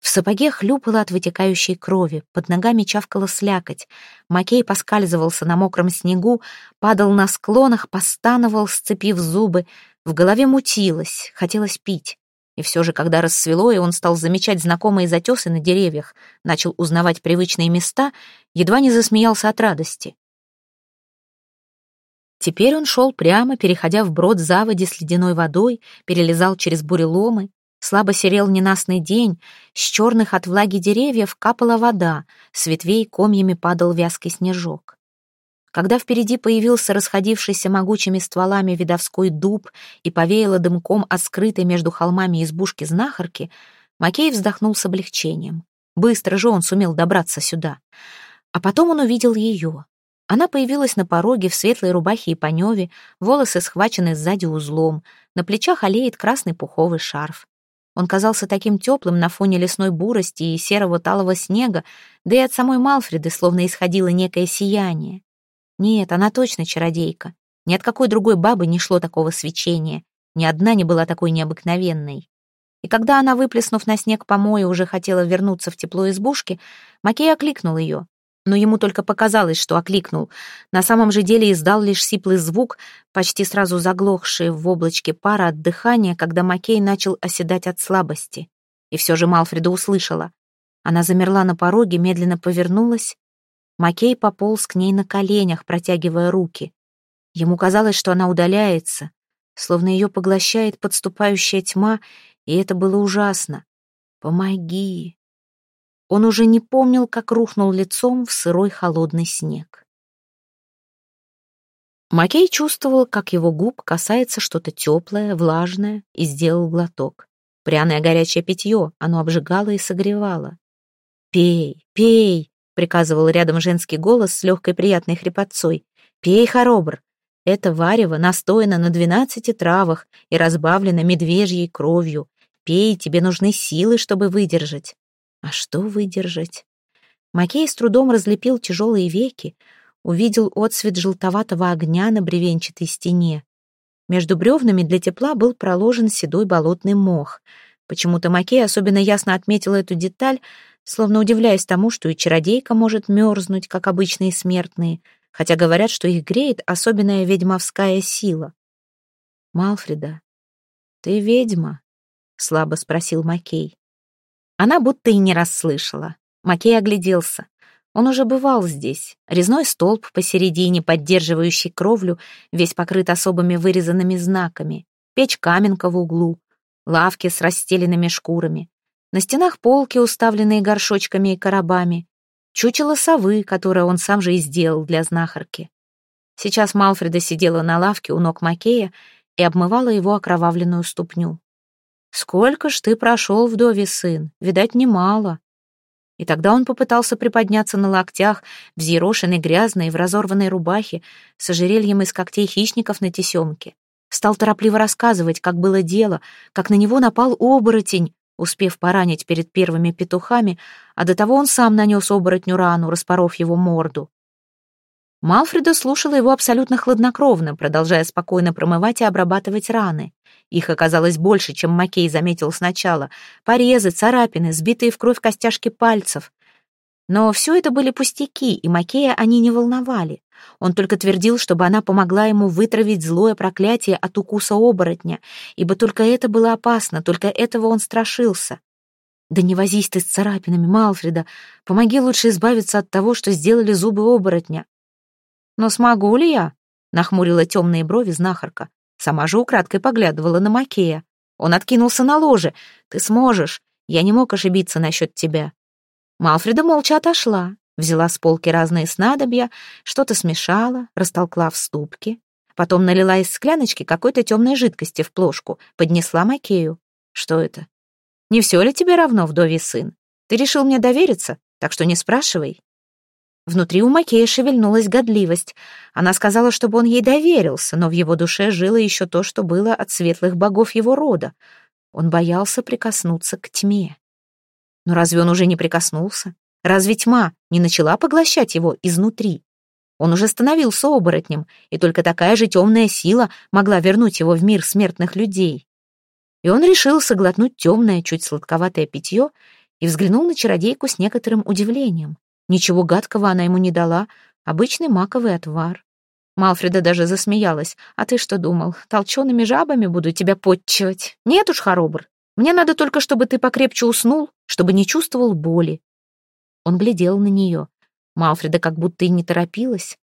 В сапоге хлюпало от вытекающей крови, под ногами чавкала слякоть. Макей поскальзывался на мокром снегу, падал на склонах, постановал, сцепив зубы, в голове мутилось, хотелось пить. И все же, когда рассвело, и он стал замечать знакомые затесы на деревьях, начал узнавать привычные места, едва не засмеялся от радости. Теперь он шел прямо, переходя в брод заводи с ледяной водой, перелезал через буреломы. Слабо серел ненастный день, с черных от влаги деревьев капала вода, с ветвей комьями падал вязкий снежок. Когда впереди появился расходившийся могучими стволами видовской дуб и повеяло дымком от скрытой между холмами избушки знахарки, Макей вздохнул с облегчением. Быстро же он сумел добраться сюда. А потом он увидел ее. Она появилась на пороге в светлой рубахе и паневе, волосы схвачены сзади узлом, на плечах олеет красный пуховый шарф. Он казался таким теплым на фоне лесной бурости и серого талого снега, да и от самой Малфреды словно исходило некое сияние. Нет, она точно чародейка. Ни от какой другой бабы не шло такого свечения. Ни одна не была такой необыкновенной. И когда она, выплеснув на снег помои, уже хотела вернуться в тепло избушки, Макей окликнул ее но ему только показалось, что окликнул. На самом же деле издал лишь сиплый звук, почти сразу заглохший в облачке пара от дыхания, когда Макей начал оседать от слабости. И все же Малфреда услышала. Она замерла на пороге, медленно повернулась. Макей пополз к ней на коленях, протягивая руки. Ему казалось, что она удаляется, словно ее поглощает подступающая тьма, и это было ужасно. «Помоги! Он уже не помнил, как рухнул лицом в сырой холодный снег. Макей чувствовал, как его губ касается что-то теплое, влажное, и сделал глоток. Пряное горячее питье, оно обжигало и согревало. «Пей, пей!» — приказывал рядом женский голос с легкой приятной хрипотцой. «Пей, хоробр! Это варево настояно на двенадцати травах и разбавлено медвежьей кровью. Пей, тебе нужны силы, чтобы выдержать. А что выдержать? Макей с трудом разлепил тяжелые веки, увидел отсвет желтоватого огня на бревенчатой стене. Между бревнами для тепла был проложен седой болотный мох. Почему-то Макей особенно ясно отметил эту деталь, словно удивляясь тому, что и чародейка может мерзнуть, как обычные смертные, хотя говорят, что их греет особенная ведьмовская сила. «Малфреда, ты ведьма?» — слабо спросил Макей. Она будто и не расслышала. Макей огляделся. Он уже бывал здесь. Резной столб посередине, поддерживающий кровлю, весь покрыт особыми вырезанными знаками. Печь-каменка в углу. Лавки с расстеленными шкурами. На стенах полки, уставленные горшочками и коробами. Чучело совы, которое он сам же и сделал для знахарки. Сейчас Малфреда сидела на лавке у ног Макея и обмывала его окровавленную ступню. «Сколько ж ты прошел, вдове сын? Видать, немало». И тогда он попытался приподняться на локтях, взъерошенной, грязной, в разорванной рубахе, с ожерельем из когтей хищников на тесемке. Стал торопливо рассказывать, как было дело, как на него напал оборотень, успев поранить перед первыми петухами, а до того он сам нанес оборотню рану, распоров его морду. Малфреда слушала его абсолютно хладнокровно, продолжая спокойно промывать и обрабатывать раны. Их оказалось больше, чем Макей заметил сначала. Порезы, царапины, сбитые в кровь костяшки пальцев. Но все это были пустяки, и Макея они не волновали. Он только твердил, чтобы она помогла ему вытравить злое проклятие от укуса оборотня, ибо только это было опасно, только этого он страшился. «Да не возись ты с царапинами, Малфреда. Помоги лучше избавиться от того, что сделали зубы оборотня». «Но смогу ли я?» — нахмурила темные брови знахарка. Сама же украдкой поглядывала на Макея. Он откинулся на ложе. «Ты сможешь. Я не мог ошибиться насчет тебя». Малфреда молча отошла, взяла с полки разные снадобья, что-то смешала, растолкла в ступке. Потом налила из скляночки какой-то темной жидкости в плошку, поднесла Макею. «Что это?» «Не все ли тебе равно, вдовий сын? Ты решил мне довериться, так что не спрашивай». Внутри у Макея шевельнулась годливость. Она сказала, чтобы он ей доверился, но в его душе жило еще то, что было от светлых богов его рода. Он боялся прикоснуться к тьме. Но разве он уже не прикоснулся? Разве тьма не начала поглощать его изнутри? Он уже становился оборотнем, и только такая же темная сила могла вернуть его в мир смертных людей. И он решил соглотнуть темное, чуть сладковатое питье и взглянул на чародейку с некоторым удивлением. Ничего гадкого она ему не дала, обычный маковый отвар. Малфреда даже засмеялась. «А ты что думал, толчеными жабами буду тебя подчивать? Нет уж, хоробр. Мне надо только, чтобы ты покрепче уснул, чтобы не чувствовал боли». Он глядел на нее. Малфреда как будто и не торопилась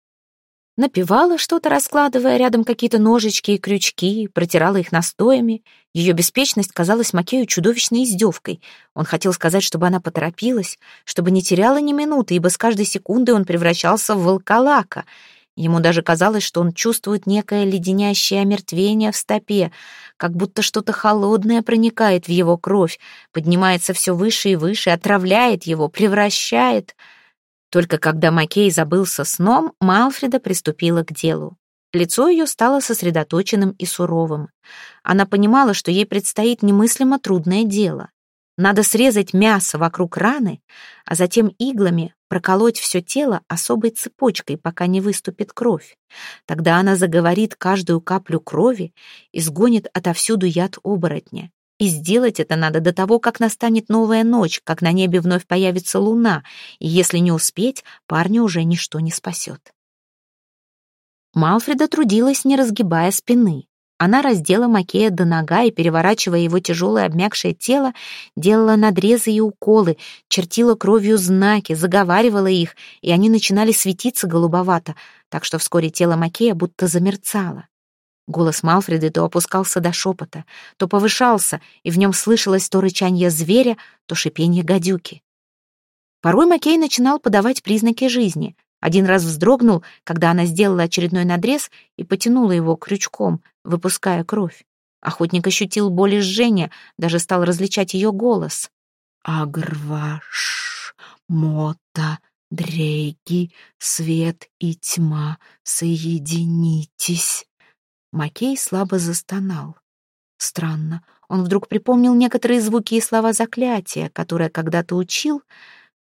напевала что-то, раскладывая рядом какие-то ножички и крючки, протирала их настоями. Ее беспечность казалась Макею чудовищной издевкой. Он хотел сказать, чтобы она поторопилась, чтобы не теряла ни минуты, ибо с каждой секундой он превращался в волколака. Ему даже казалось, что он чувствует некое леденящее омертвение в стопе, как будто что-то холодное проникает в его кровь, поднимается все выше и выше, отравляет его, превращает... Только когда Макей забылся сном, Малфреда приступила к делу. Лицо ее стало сосредоточенным и суровым. Она понимала, что ей предстоит немыслимо трудное дело. Надо срезать мясо вокруг раны, а затем иглами проколоть все тело особой цепочкой, пока не выступит кровь. Тогда она заговорит каждую каплю крови и сгонит отовсюду яд оборотня. И сделать это надо до того, как настанет новая ночь, как на небе вновь появится луна, и если не успеть, парня уже ничто не спасет. Малфреда трудилась, не разгибая спины. Она раздела Макея до нога и, переворачивая его тяжелое обмякшее тело, делала надрезы и уколы, чертила кровью знаки, заговаривала их, и они начинали светиться голубовато, так что вскоре тело Макея будто замерцало. Голос Малфреды то опускался до шепота, то повышался, и в нем слышалось то рычание зверя, то шипение гадюки. Порой Макей начинал подавать признаки жизни. Один раз вздрогнул, когда она сделала очередной надрез и потянула его крючком, выпуская кровь. Охотник ощутил боль и жжение, даже стал различать ее голос. «Агрваш, мота, дрейги, свет и тьма, соединитесь!» Макей слабо застонал. Странно, он вдруг припомнил некоторые звуки и слова заклятия, которые когда-то учил,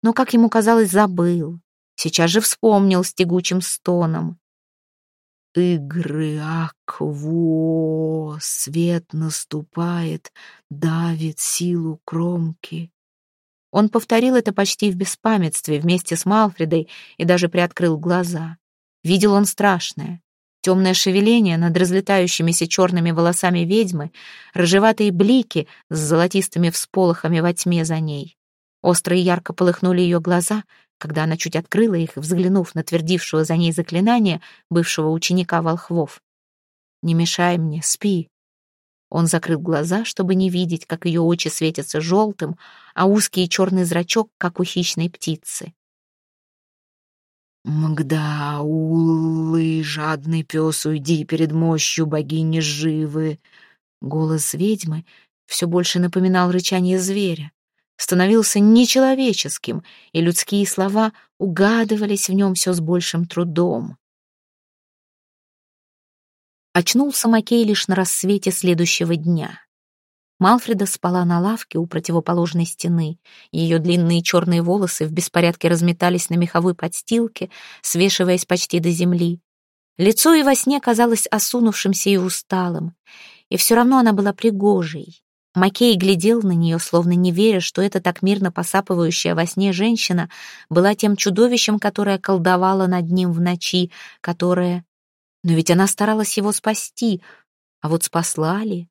но, как ему казалось, забыл. Сейчас же вспомнил с тягучим стоном. Игры акво, свет наступает, давит силу кромки. Он повторил это почти в беспамятстве вместе с Малфредой и даже приоткрыл глаза. Видел он страшное. Темное шевеление над разлетающимися черными волосами ведьмы, рыжеватые блики с золотистыми всполохами во тьме за ней. Остро и ярко полыхнули ее глаза, когда она чуть открыла их, взглянув на твердившего за ней заклинание бывшего ученика волхвов. «Не мешай мне, спи». Он закрыл глаза, чтобы не видеть, как ее очи светятся желтым, а узкий черный зрачок, как у хищной птицы. «Мгдаулы, жадный пес, уйди перед мощью богини живы!» Голос ведьмы все больше напоминал рычание зверя становился нечеловеческим, и людские слова угадывались в нем все с большим трудом. Очнулся Макей лишь на рассвете следующего дня. Малфреда спала на лавке у противоположной стены. Ее длинные черные волосы в беспорядке разметались на меховой подстилке, свешиваясь почти до земли. Лицо и во сне казалось осунувшимся и усталым, и все равно она была пригожей. Макей глядел на нее, словно не веря, что эта так мирно посапывающая во сне женщина была тем чудовищем, которое колдовало над ним в ночи, которое... Но ведь она старалась его спасти, а вот спасла ли?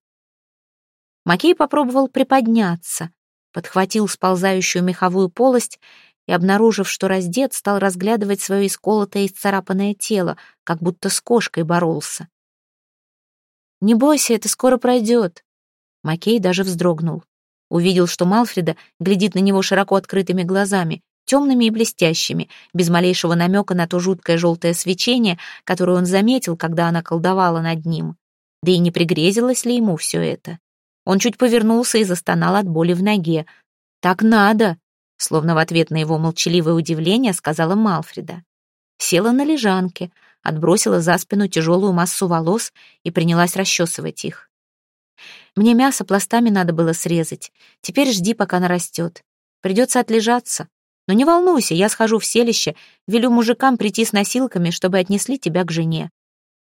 Макей попробовал приподняться, подхватил сползающую меховую полость и, обнаружив, что раздет, стал разглядывать свое исколотое и царапанное тело, как будто с кошкой боролся. «Не бойся, это скоро пройдет», Макей даже вздрогнул. Увидел, что Малфреда глядит на него широко открытыми глазами, темными и блестящими, без малейшего намека на то жуткое желтое свечение, которое он заметил, когда она колдовала над ним. Да и не пригрезилось ли ему все это? Он чуть повернулся и застонал от боли в ноге. «Так надо!» Словно в ответ на его молчаливое удивление сказала Малфреда. Села на лежанке, отбросила за спину тяжелую массу волос и принялась расчесывать их. Мне мясо пластами надо было срезать. Теперь жди, пока нарастет. Придется отлежаться. Но не волнуйся, я схожу в селище, велю мужикам прийти с носилками, чтобы отнесли тебя к жене.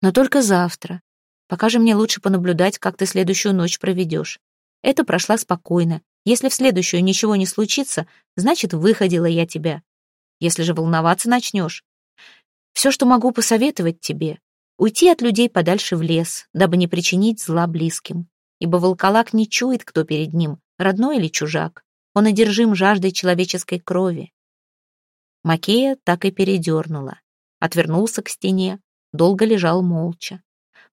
Но только завтра. Пока же мне лучше понаблюдать, как ты следующую ночь проведешь. Это прошла спокойно. Если в следующую ничего не случится, значит, выходила я тебя. Если же волноваться начнешь. Все, что могу посоветовать тебе, уйти от людей подальше в лес, дабы не причинить зла близким ибо волколак не чует, кто перед ним, родной или чужак. Он одержим жаждой человеческой крови. Макея так и передернула. Отвернулся к стене, долго лежал молча.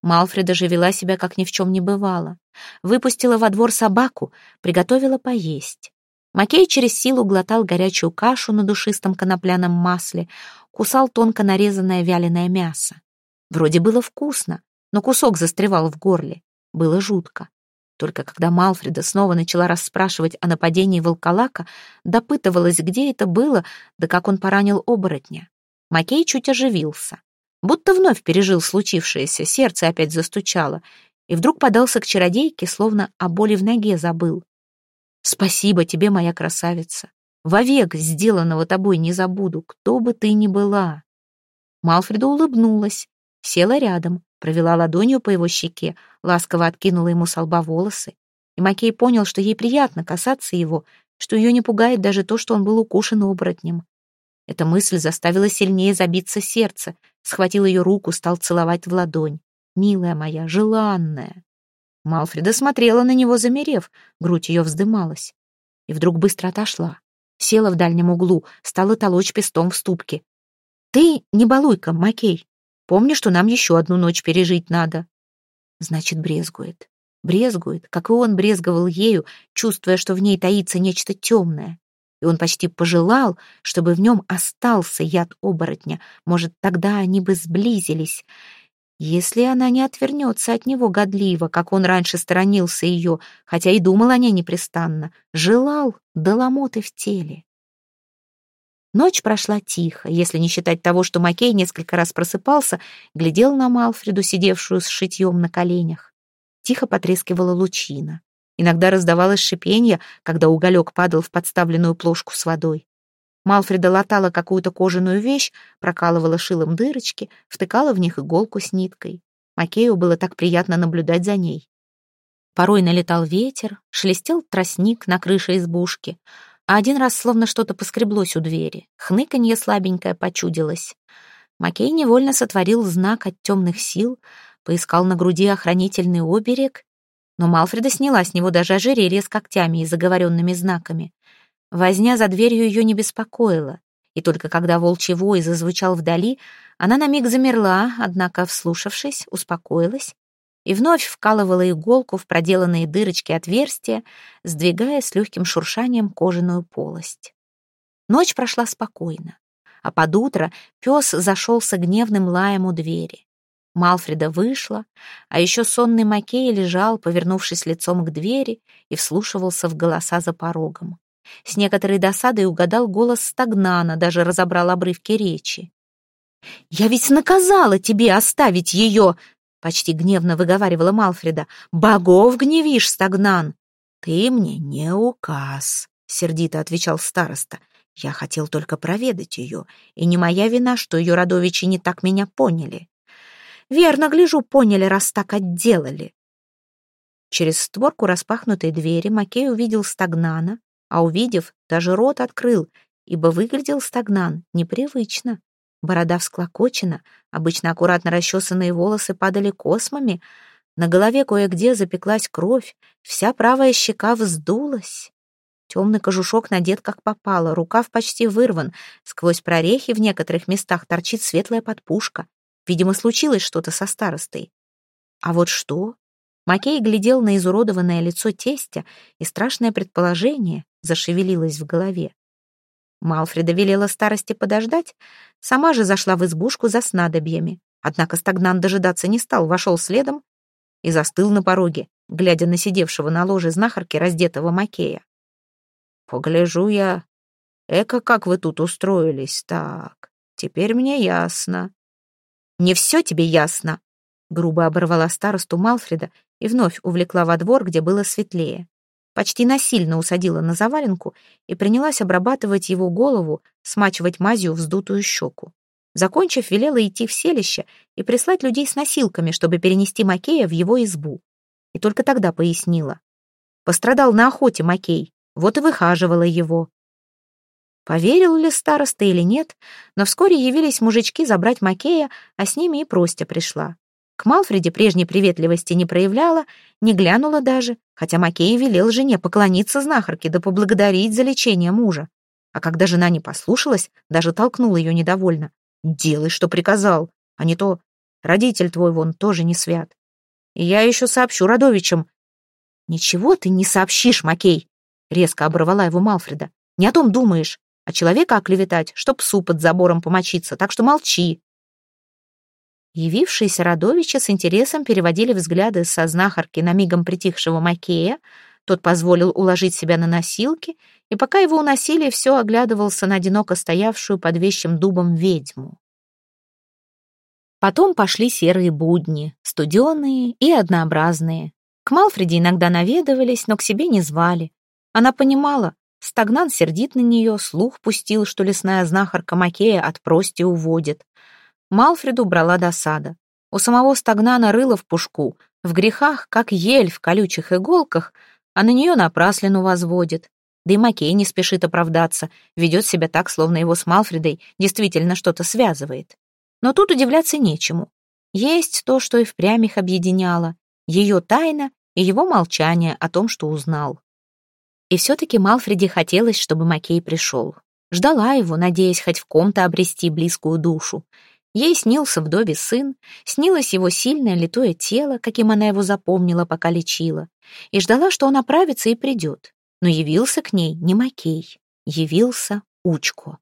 Малфреда же вела себя, как ни в чем не бывало. Выпустила во двор собаку, приготовила поесть. Макей через силу глотал горячую кашу на душистом конопляном масле, кусал тонко нарезанное вяленое мясо. Вроде было вкусно, но кусок застревал в горле. Было жутко. Только когда Малфреда снова начала расспрашивать о нападении волколака, допытывалась, где это было, да как он поранил оборотня. Макей чуть оживился. Будто вновь пережил случившееся, сердце опять застучало, и вдруг подался к чародейке, словно о боли в ноге забыл. «Спасибо тебе, моя красавица. Вовек сделанного тобой не забуду, кто бы ты ни была». Малфреда улыбнулась, села рядом, провела ладонью по его щеке, ласково откинула ему с лба волосы. И Макей понял, что ей приятно касаться его, что ее не пугает даже то, что он был укушен оборотнем. Эта мысль заставила сильнее забиться сердце, схватил ее руку, стал целовать в ладонь. «Милая моя, желанная!» Малфреда смотрела на него, замерев, грудь ее вздымалась. И вдруг быстро отошла. Села в дальнем углу, стала толочь пестом в ступке. «Ты не балуй-ка, Макей. Помни, что нам еще одну ночь пережить надо». Значит, брезгует. Брезгует, как и он брезговал ею, чувствуя, что в ней таится нечто темное. И он почти пожелал, чтобы в нем остался яд оборотня. Может, тогда они бы сблизились. Если она не отвернется от него годливо, как он раньше сторонился ее, хотя и думал о ней непрестанно, желал до ломоты в теле. Ночь прошла тихо, если не считать того, что Макей несколько раз просыпался, глядел на Малфреду, сидевшую с шитьем на коленях. Тихо потрескивала лучина. Иногда раздавалось шипенье, когда уголек падал в подставленную плошку с водой. Малфреда латала какую-то кожаную вещь, прокалывала шилом дырочки, втыкала в них иголку с ниткой. Макею было так приятно наблюдать за ней. Порой налетал ветер, шелестел тростник на крыше избушки, а один раз словно что-то поскреблось у двери. Хныканье слабенькое почудилось. Макей невольно сотворил знак от темных сил, поискал на груди охранительный оберег, но Малфреда сняла с него даже ожерелье с когтями и заговоренными знаками. Возня за дверью ее не беспокоила, и только когда волчий вой зазвучал вдали, она на миг замерла, однако, вслушавшись, успокоилась и вновь вкалывала иголку в проделанные дырочки отверстия, сдвигая с легким шуршанием кожаную полость. Ночь прошла спокойно, а под утро пес зашелся гневным лаем у двери. Малфреда вышла, а еще сонный Макей лежал, повернувшись лицом к двери, и вслушивался в голоса за порогом. С некоторой досадой угадал голос Стагнана, даже разобрал обрывки речи. «Я ведь наказала тебе оставить ее!» — почти гневно выговаривала Малфреда. «Богов гневишь, Стагнан!» «Ты мне не указ», — сердито отвечал староста. «Я хотел только проведать ее, и не моя вина, что ее родовичи не так меня поняли». «Верно, гляжу, поняли, раз так отделали». Через створку распахнутой двери Макей увидел Стагнана, а увидев, даже рот открыл, ибо выглядел стагнан непривычно. Борода всклокочена, обычно аккуратно расчесанные волосы падали космами, на голове кое-где запеклась кровь, вся правая щека вздулась. Темный кожушок надет как попало, рукав почти вырван, сквозь прорехи в некоторых местах торчит светлая подпушка. Видимо, случилось что-то со старостой. А вот что? Макей глядел на изуродованное лицо тестя, и страшное предположение зашевелилось в голове. Малфреда велела старости подождать, сама же зашла в избушку за снадобьями. Однако стагнан дожидаться не стал, вошел следом и застыл на пороге, глядя на сидевшего на ложе знахарки раздетого Макея. «Погляжу я. Эка, как вы тут устроились, так. Теперь мне ясно». «Не все тебе ясно», — грубо оборвала старосту Малфреда и вновь увлекла во двор, где было светлее почти насильно усадила на заваленку и принялась обрабатывать его голову, смачивать мазью вздутую щеку. Закончив, велела идти в селище и прислать людей с носилками, чтобы перенести Макея в его избу. И только тогда пояснила. Пострадал на охоте Макей, вот и выхаживала его. Поверил ли староста или нет, но вскоре явились мужички забрать Макея, а с ними и Простя пришла. К Малфреде прежней приветливости не проявляла, не глянула даже, хотя Макей велел жене поклониться знахарке да поблагодарить за лечение мужа. А когда жена не послушалась, даже толкнул ее недовольно. «Делай, что приказал, а не то родитель твой вон тоже не свят. Я еще сообщу родовичам». «Ничего ты не сообщишь, Макей», — резко оборвала его Малфреда. «Не о том думаешь, а человека оклеветать, чтоб псу под забором помочиться, так что молчи». Явившиеся родовичи с интересом переводили взгляды со знахарки на мигом притихшего Макея. Тот позволил уложить себя на носилки, и пока его уносили, все оглядывался на одиноко стоявшую под вещим дубом ведьму. Потом пошли серые будни, студеные и однообразные. К Малфреде иногда наведывались, но к себе не звали. Она понимала, стагнан сердит на нее, слух пустил, что лесная знахарка Макея от прости уводит. Малфреду брала досада. У самого стагнана рыло в пушку, в грехах, как ель в колючих иголках, а на нее напраслину возводит. Да и Макей не спешит оправдаться, ведет себя так, словно его с Малфредой действительно что-то связывает. Но тут удивляться нечему. Есть то, что и впрямь их объединяло, ее тайна и его молчание о том, что узнал. И все-таки Малфреди хотелось, чтобы Макей пришел. Ждала его, надеясь хоть в ком-то обрести близкую душу. Ей снился вдове сын, снилось его сильное литое тело, каким она его запомнила, пока лечила, и ждала, что он оправится и придет. Но явился к ней не Макей, явился Учко.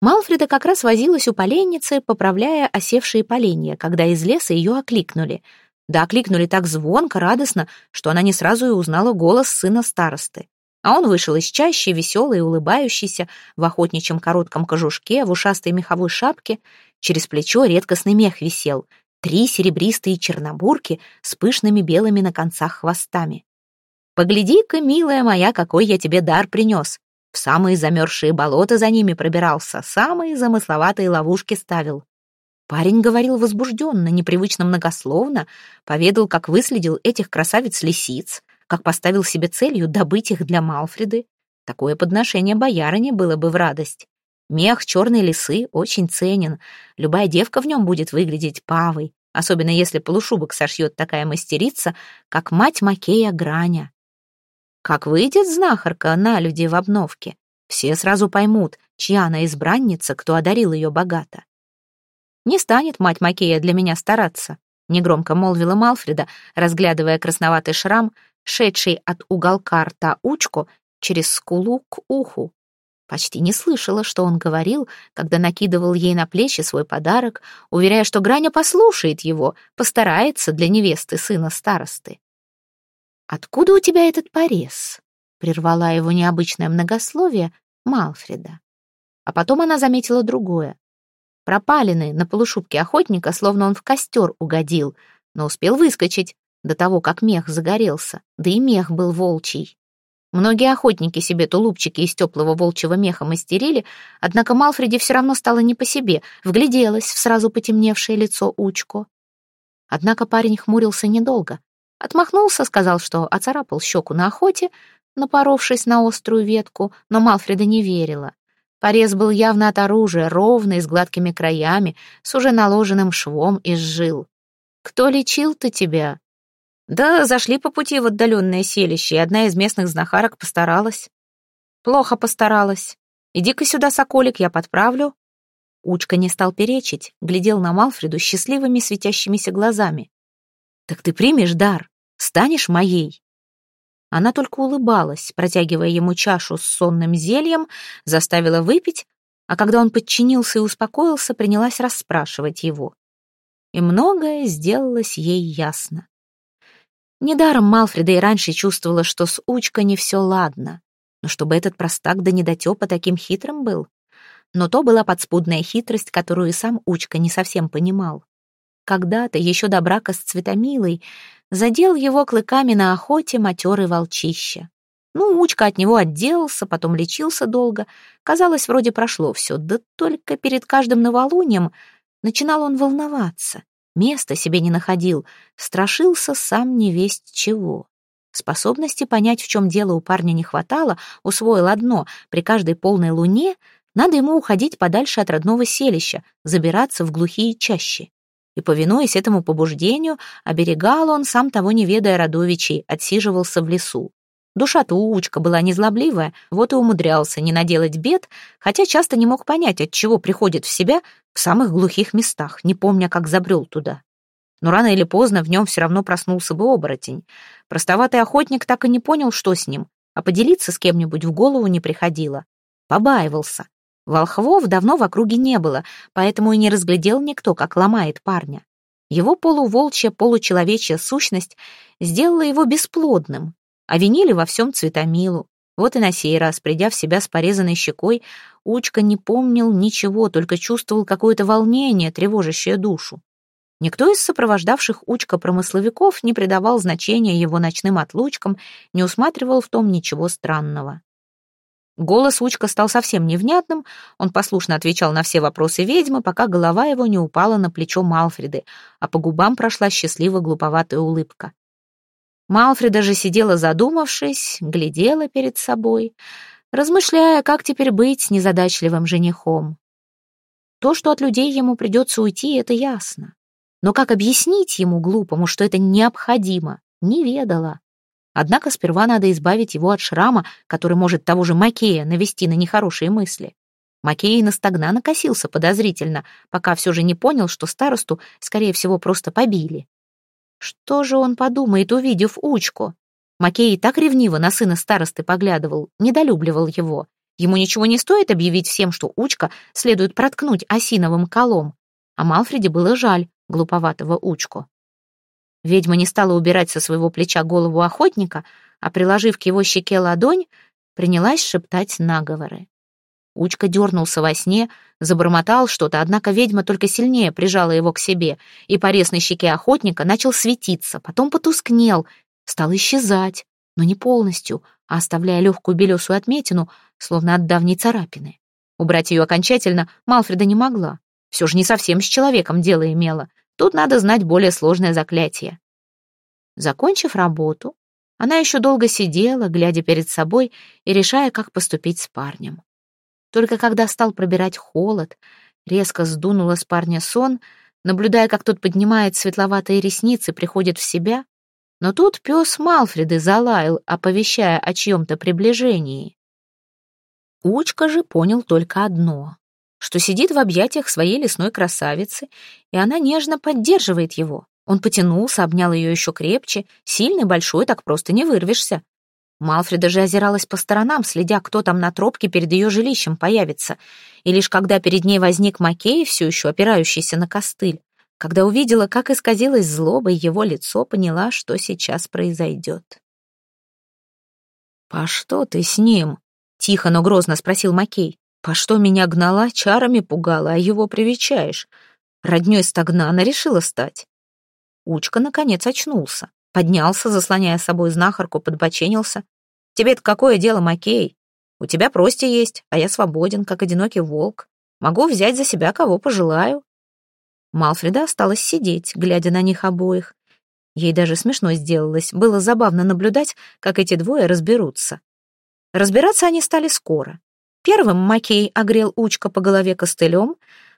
Малфреда как раз возилась у поленницы, поправляя осевшие поленья, когда из леса ее окликнули. Да окликнули так звонко, радостно, что она не сразу и узнала голос сына старосты. А он вышел из чащи, веселый и улыбающийся, в охотничьем коротком кожушке, в ушастой меховой шапке. Через плечо редкостный мех висел. Три серебристые чернобурки с пышными белыми на концах хвостами. «Погляди-ка, милая моя, какой я тебе дар принес!» В самые замерзшие болота за ними пробирался, самые замысловатые ловушки ставил. Парень говорил возбужденно, непривычно многословно, поведал, как выследил этих красавиц-лисиц, как поставил себе целью добыть их для Малфреды. Такое подношение боярине было бы в радость. Мех черной лисы очень ценен, любая девка в нем будет выглядеть павой, особенно если полушубок сошьет такая мастерица, как мать Макея Граня. Как выйдет знахарка на людей в обновке, все сразу поймут, чья она избранница, кто одарил ее богато. «Не станет мать Макея для меня стараться», — негромко молвила Малфреда, разглядывая красноватый шрам, шедший от уголка рта учку через скулу к уху. Почти не слышала, что он говорил, когда накидывал ей на плечи свой подарок, уверяя, что Граня послушает его, постарается для невесты сына старосты. «Откуда у тебя этот порез?» — прервала его необычное многословие Малфреда. А потом она заметила другое. Пропалины на полушубке охотника, словно он в костер угодил, но успел выскочить до того, как мех загорелся, да и мех был волчий. Многие охотники себе тулупчики из теплого волчьего меха мастерили, однако Малфреди все равно стало не по себе, вгляделась в сразу потемневшее лицо Учко. Однако парень хмурился недолго. Отмахнулся, сказал, что оцарапал щеку на охоте, напоровшись на острую ветку, но Малфреда не верила. Порез был явно от оружия, ровный, с гладкими краями, с уже наложенным швом из жил. «Кто лечил-то тебя?» «Да зашли по пути в отдаленное селище, и одна из местных знахарок постаралась». «Плохо постаралась. Иди-ка сюда, соколик, я подправлю». Учка не стал перечить, глядел на Малфреду счастливыми светящимися глазами. «Так ты примешь дар, станешь моей». Она только улыбалась, протягивая ему чашу с сонным зельем, заставила выпить, а когда он подчинился и успокоился, принялась расспрашивать его. И многое сделалось ей ясно. Недаром Малфреда и раньше чувствовала, что с Учка не все ладно, но чтобы этот простак да недотепа таким хитрым был. Но то была подспудная хитрость, которую и сам Учка не совсем понимал когда-то, еще до брака с Цветомилой, задел его клыками на охоте матерый волчище. Ну, Учка от него отделался, потом лечился долго. Казалось, вроде прошло все, да только перед каждым новолунием начинал он волноваться. Места себе не находил, страшился сам не весть чего. Способности понять, в чем дело у парня не хватало, усвоил одно — при каждой полной луне надо ему уходить подальше от родного селища, забираться в глухие чащи и, повинуясь этому побуждению, оберегал он, сам того не ведая родовичей, отсиживался в лесу. Душа-то Уучка была незлобливая, вот и умудрялся не наделать бед, хотя часто не мог понять, от чего приходит в себя в самых глухих местах, не помня, как забрел туда. Но рано или поздно в нем все равно проснулся бы оборотень. Простоватый охотник так и не понял, что с ним, а поделиться с кем-нибудь в голову не приходило. Побаивался, Волхвов давно в округе не было, поэтому и не разглядел никто, как ломает парня. Его полуволчья, получеловечья сущность сделала его бесплодным, а винили во всем цветомилу. Вот и на сей раз, придя в себя с порезанной щекой, Учка не помнил ничего, только чувствовал какое-то волнение, тревожащее душу. Никто из сопровождавших Учка промысловиков не придавал значения его ночным отлучкам, не усматривал в том ничего странного. Голос Учка стал совсем невнятным, он послушно отвечал на все вопросы ведьмы, пока голова его не упала на плечо Малфреды, а по губам прошла счастливо глуповатая улыбка. Малфреда же сидела задумавшись, глядела перед собой, размышляя, как теперь быть с незадачливым женихом. То, что от людей ему придется уйти, это ясно. Но как объяснить ему, глупому, что это необходимо, не ведала. Однако сперва надо избавить его от шрама, который может того же Макея навести на нехорошие мысли. Макей на стогна накосился подозрительно, пока все же не понял, что старосту, скорее всего, просто побили. Что же он подумает, увидев Учку? Макей так ревниво на сына старосты поглядывал, недолюбливал его. Ему ничего не стоит объявить всем, что Учка следует проткнуть осиновым колом. А Малфреде было жаль глуповатого Учку. Ведьма не стала убирать со своего плеча голову охотника, а, приложив к его щеке ладонь, принялась шептать наговоры. Учка дернулся во сне, забормотал что-то, однако ведьма только сильнее прижала его к себе, и порез на щеке охотника начал светиться, потом потускнел, стал исчезать, но не полностью, а оставляя легкую белесую отметину, словно от давней царапины. Убрать ее окончательно Малфреда не могла. Все же не совсем с человеком дело имела. Тут надо знать более сложное заклятие. Закончив работу, она еще долго сидела, глядя перед собой и решая, как поступить с парнем. Только когда стал пробирать холод, резко сдунула с парня сон, наблюдая, как тот поднимает светловатые ресницы, приходит в себя. Но тут пес Малфреды залаял, оповещая о чьем-то приближении. Учка же понял только одно, что сидит в объятиях своей лесной красавицы, и она нежно поддерживает его. Он потянулся, обнял ее еще крепче, сильный, большой, так просто не вырвешься. Малфреда же озиралась по сторонам, следя, кто там на тропке перед ее жилищем появится. И лишь когда перед ней возник Макей, все еще опирающийся на костыль, когда увидела, как исказилось злобой его лицо, поняла, что сейчас произойдет. «По что ты с ним?» — тихо, но грозно спросил Макей. «По что меня гнала, чарами пугала, а его привечаешь? Роднёй стагнана решила стать». Учка, наконец, очнулся. Поднялся, заслоняя собой знахарку, подбоченился. «Тебе-то какое дело, Макей? У тебя прости есть, а я свободен, как одинокий волк. Могу взять за себя, кого пожелаю». Малфреда осталась сидеть, глядя на них обоих. Ей даже смешно сделалось, было забавно наблюдать, как эти двое разберутся. Разбираться они стали скоро. Первым Макей огрел Учка по голове костылем,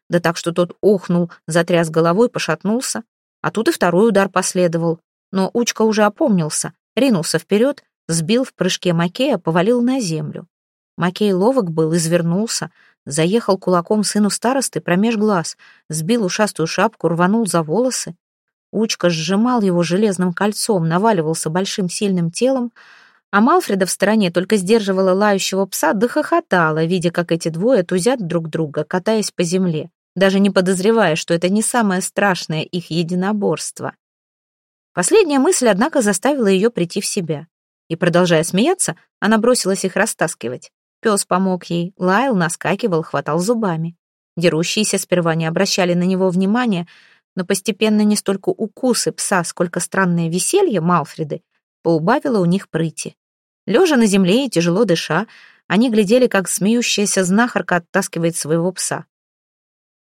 да так, что тот охнул, затряс головой, пошатнулся. А тут и второй удар последовал, но Учка уже опомнился, ринулся вперед, сбил в прыжке Макея, повалил на землю. Макей ловок был, извернулся, заехал кулаком сыну старосты промеж глаз, сбил ушастую шапку, рванул за волосы. Учка сжимал его железным кольцом, наваливался большим сильным телом, а Малфреда в стороне только сдерживала лающего пса, да хохотала, видя, как эти двое тузят друг друга, катаясь по земле, даже не подозревая, что это не самое страшное их единоборство. Последняя мысль, однако, заставила ее прийти в себя. И, продолжая смеяться, она бросилась их растаскивать. Пес помог ей, лаял, наскакивал, хватал зубами. Дерущиеся сперва не обращали на него внимания, но постепенно не столько укусы пса, сколько странное веселье Малфреды поубавило у них прыти. Лежа на земле и тяжело дыша, они глядели, как смеющаяся знахарка оттаскивает своего пса.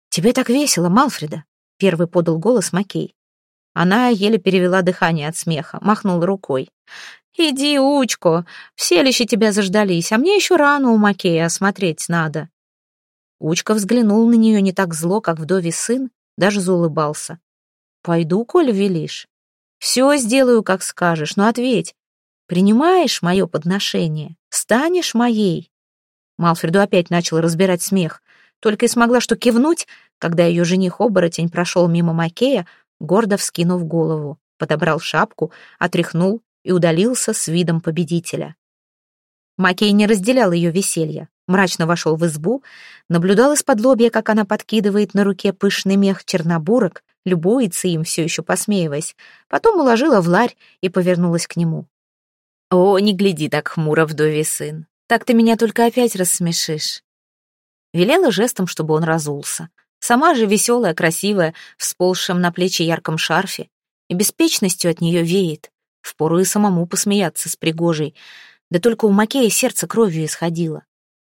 «Тебе так весело, Малфреда!» — первый подал голос Макей. Она еле перевела дыхание от смеха, махнула рукой. «Иди, Учко, все лещи тебя заждались, а мне еще рано у Макея осмотреть надо». Учка взглянул на нее не так зло, как вдовий сын, даже заулыбался. «Пойду, коль велишь. Все сделаю, как скажешь, но ответь, принимаешь мое подношение? Станешь моей?» Малфреду опять начал разбирать смех. Только и смогла что кивнуть, когда ее жених-оборотень прошел мимо Макея, гордо вскинув голову, подобрал шапку, отряхнул и удалился с видом победителя. Макей не разделял ее веселья, мрачно вошел в избу, наблюдал из-под лобья, как она подкидывает на руке пышный мех чернобурок, любуется им, все еще посмеиваясь, потом уложила в ларь и повернулась к нему. О, не гляди так хмуро, вдовий сын. Так ты меня только опять рассмешишь. Велела жестом, чтобы он разулся. Сама же веселая, красивая, в сползшем на плечи ярком шарфе. И беспечностью от нее веет. Впору и самому посмеяться с пригожей. Да только у Макея сердце кровью исходило.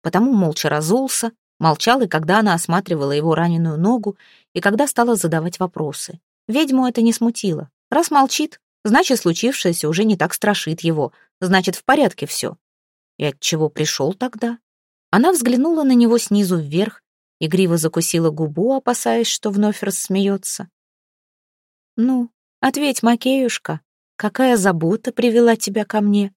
Потому молча разулся, молчал и когда она осматривала его раненую ногу, и когда стала задавать вопросы. Ведьму это не смутило. Раз молчит, значит, случившееся уже не так страшит его, значит, в порядке все. И от чего пришел тогда? Она взглянула на него снизу вверх, игриво закусила губу, опасаясь, что вновь рассмеется. «Ну, ответь, Макеюшка, какая забота привела тебя ко мне?»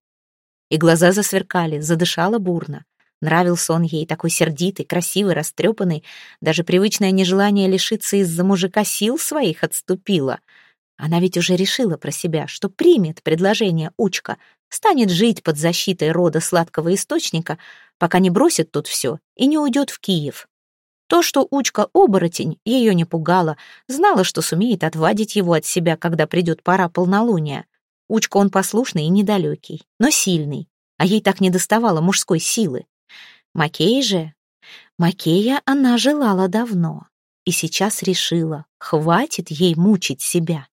И глаза засверкали, задышала бурно. Нравился он ей, такой сердитый, красивый, растрепанный. Даже привычное нежелание лишиться из-за мужика сил своих отступило. Она ведь уже решила про себя, что примет предложение Учка, станет жить под защитой рода сладкого источника, пока не бросит тут все и не уйдет в Киев. То, что Учка-оборотень, ее не пугало, знала, что сумеет отвадить его от себя, когда придет пора полнолуния. Учка он послушный и недалекий, но сильный, а ей так недоставало мужской силы. Макей же... Макея она желала давно и сейчас решила, хватит ей мучить себя.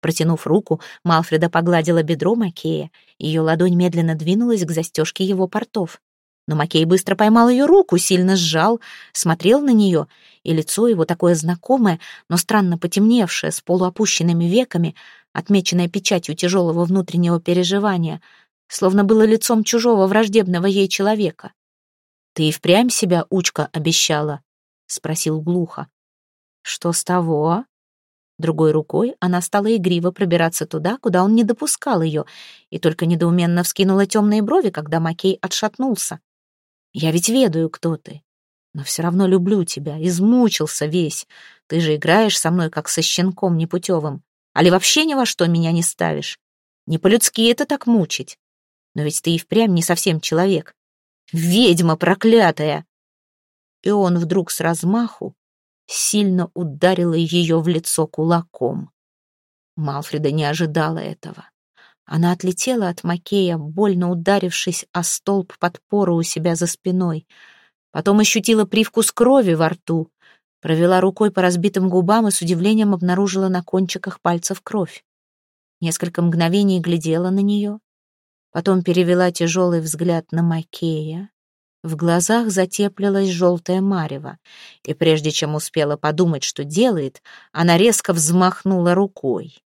Протянув руку, Малфреда погладила бедро Макея. Ее ладонь медленно двинулась к застежке его портов. Но Макей быстро поймал ее руку, сильно сжал, смотрел на нее, и лицо его такое знакомое, но странно потемневшее, с полуопущенными веками, отмеченное печатью тяжелого внутреннего переживания, словно было лицом чужого враждебного ей человека. «Ты и впрямь себя, Учка, обещала?» — спросил глухо. «Что с того?» Другой рукой она стала игриво пробираться туда, куда он не допускал ее, и только недоуменно вскинула темные брови, когда Макей отшатнулся. «Я ведь ведаю, кто ты, но все равно люблю тебя, измучился весь. Ты же играешь со мной, как со щенком непутевым, али вообще ни во что меня не ставишь. Не по-людски это так мучить. Но ведь ты и впрямь не совсем человек. Ведьма проклятая!» И он вдруг с размаху сильно ударила ее в лицо кулаком. Малфреда не ожидала этого. Она отлетела от Макея, больно ударившись о столб подпора у себя за спиной. Потом ощутила привкус крови во рту, провела рукой по разбитым губам и с удивлением обнаружила на кончиках пальцев кровь. Несколько мгновений глядела на нее, потом перевела тяжелый взгляд на Макея, в глазах затеплилась желтая марево, и прежде чем успела подумать, что делает, она резко взмахнула рукой.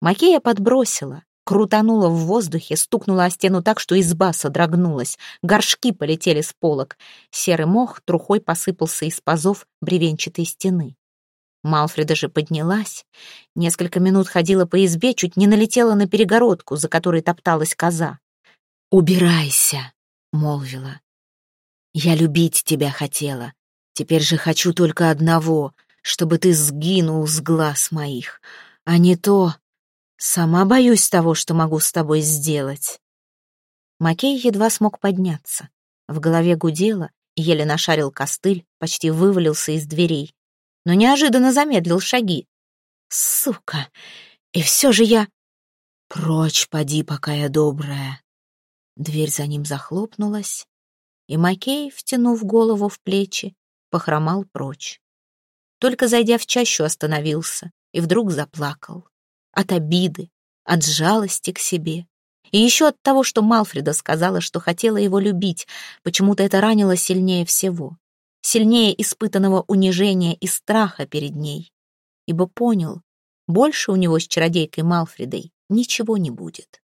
Макея подбросила, крутанула в воздухе, стукнула о стену так, что изба содрогнулась, горшки полетели с полок, серый мох трухой посыпался из пазов бревенчатой стены. Малфреда же поднялась, несколько минут ходила по избе, чуть не налетела на перегородку, за которой топталась коза. «Убирайся!» — молвила. Я любить тебя хотела. Теперь же хочу только одного, чтобы ты сгинул с глаз моих. А не то... Сама боюсь того, что могу с тобой сделать. Макей едва смог подняться. В голове гудело, еле нашарил костыль, почти вывалился из дверей. Но неожиданно замедлил шаги. Сука! И все же я... Прочь, поди, пока я добрая. Дверь за ним захлопнулась, и Макей, втянув голову в плечи, похромал прочь. Только зайдя в чащу, остановился и вдруг заплакал. От обиды, от жалости к себе. И еще от того, что Малфреда сказала, что хотела его любить, почему-то это ранило сильнее всего. Сильнее испытанного унижения и страха перед ней. Ибо понял, больше у него с чародейкой Малфредой ничего не будет.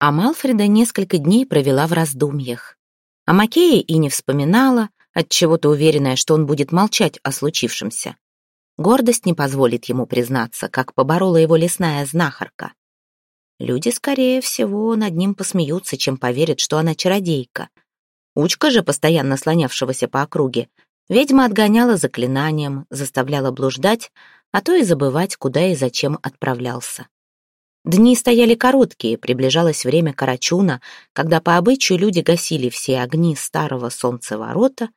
А Малфреда несколько дней провела в раздумьях. О Макее и не вспоминала, отчего-то уверенная, что он будет молчать о случившемся. Гордость не позволит ему признаться, как поборола его лесная знахарка. Люди, скорее всего, над ним посмеются, чем поверят, что она чародейка. Учка же, постоянно слонявшегося по округе, ведьма отгоняла заклинанием, заставляла блуждать, а то и забывать, куда и зачем отправлялся. Дни стояли короткие, приближалось время Карачуна, когда по обычаю люди гасили все огни старого солнцеворота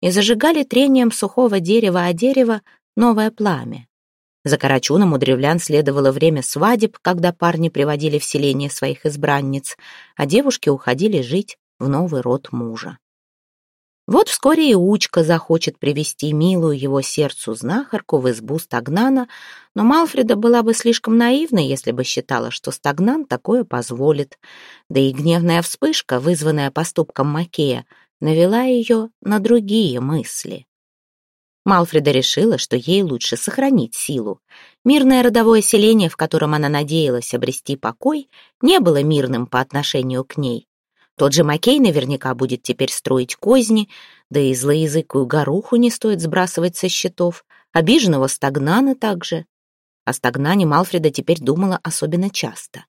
и зажигали трением сухого дерева о дерево новое пламя. За Карачуном у древлян следовало время свадеб, когда парни приводили в селение своих избранниц, а девушки уходили жить в новый род мужа. Вот вскоре и Учка захочет привести милую его сердцу знахарку в избу Стагнана, но Малфреда была бы слишком наивна, если бы считала, что Стагнан такое позволит. Да и гневная вспышка, вызванная поступком Макея, навела ее на другие мысли. Малфреда решила, что ей лучше сохранить силу. Мирное родовое селение, в котором она надеялась обрести покой, не было мирным по отношению к ней. Тот же Макей наверняка будет теперь строить козни, да и злоязыкую горуху не стоит сбрасывать со счетов, обиженного стагнана также. О стагнане Малфреда теперь думала особенно часто.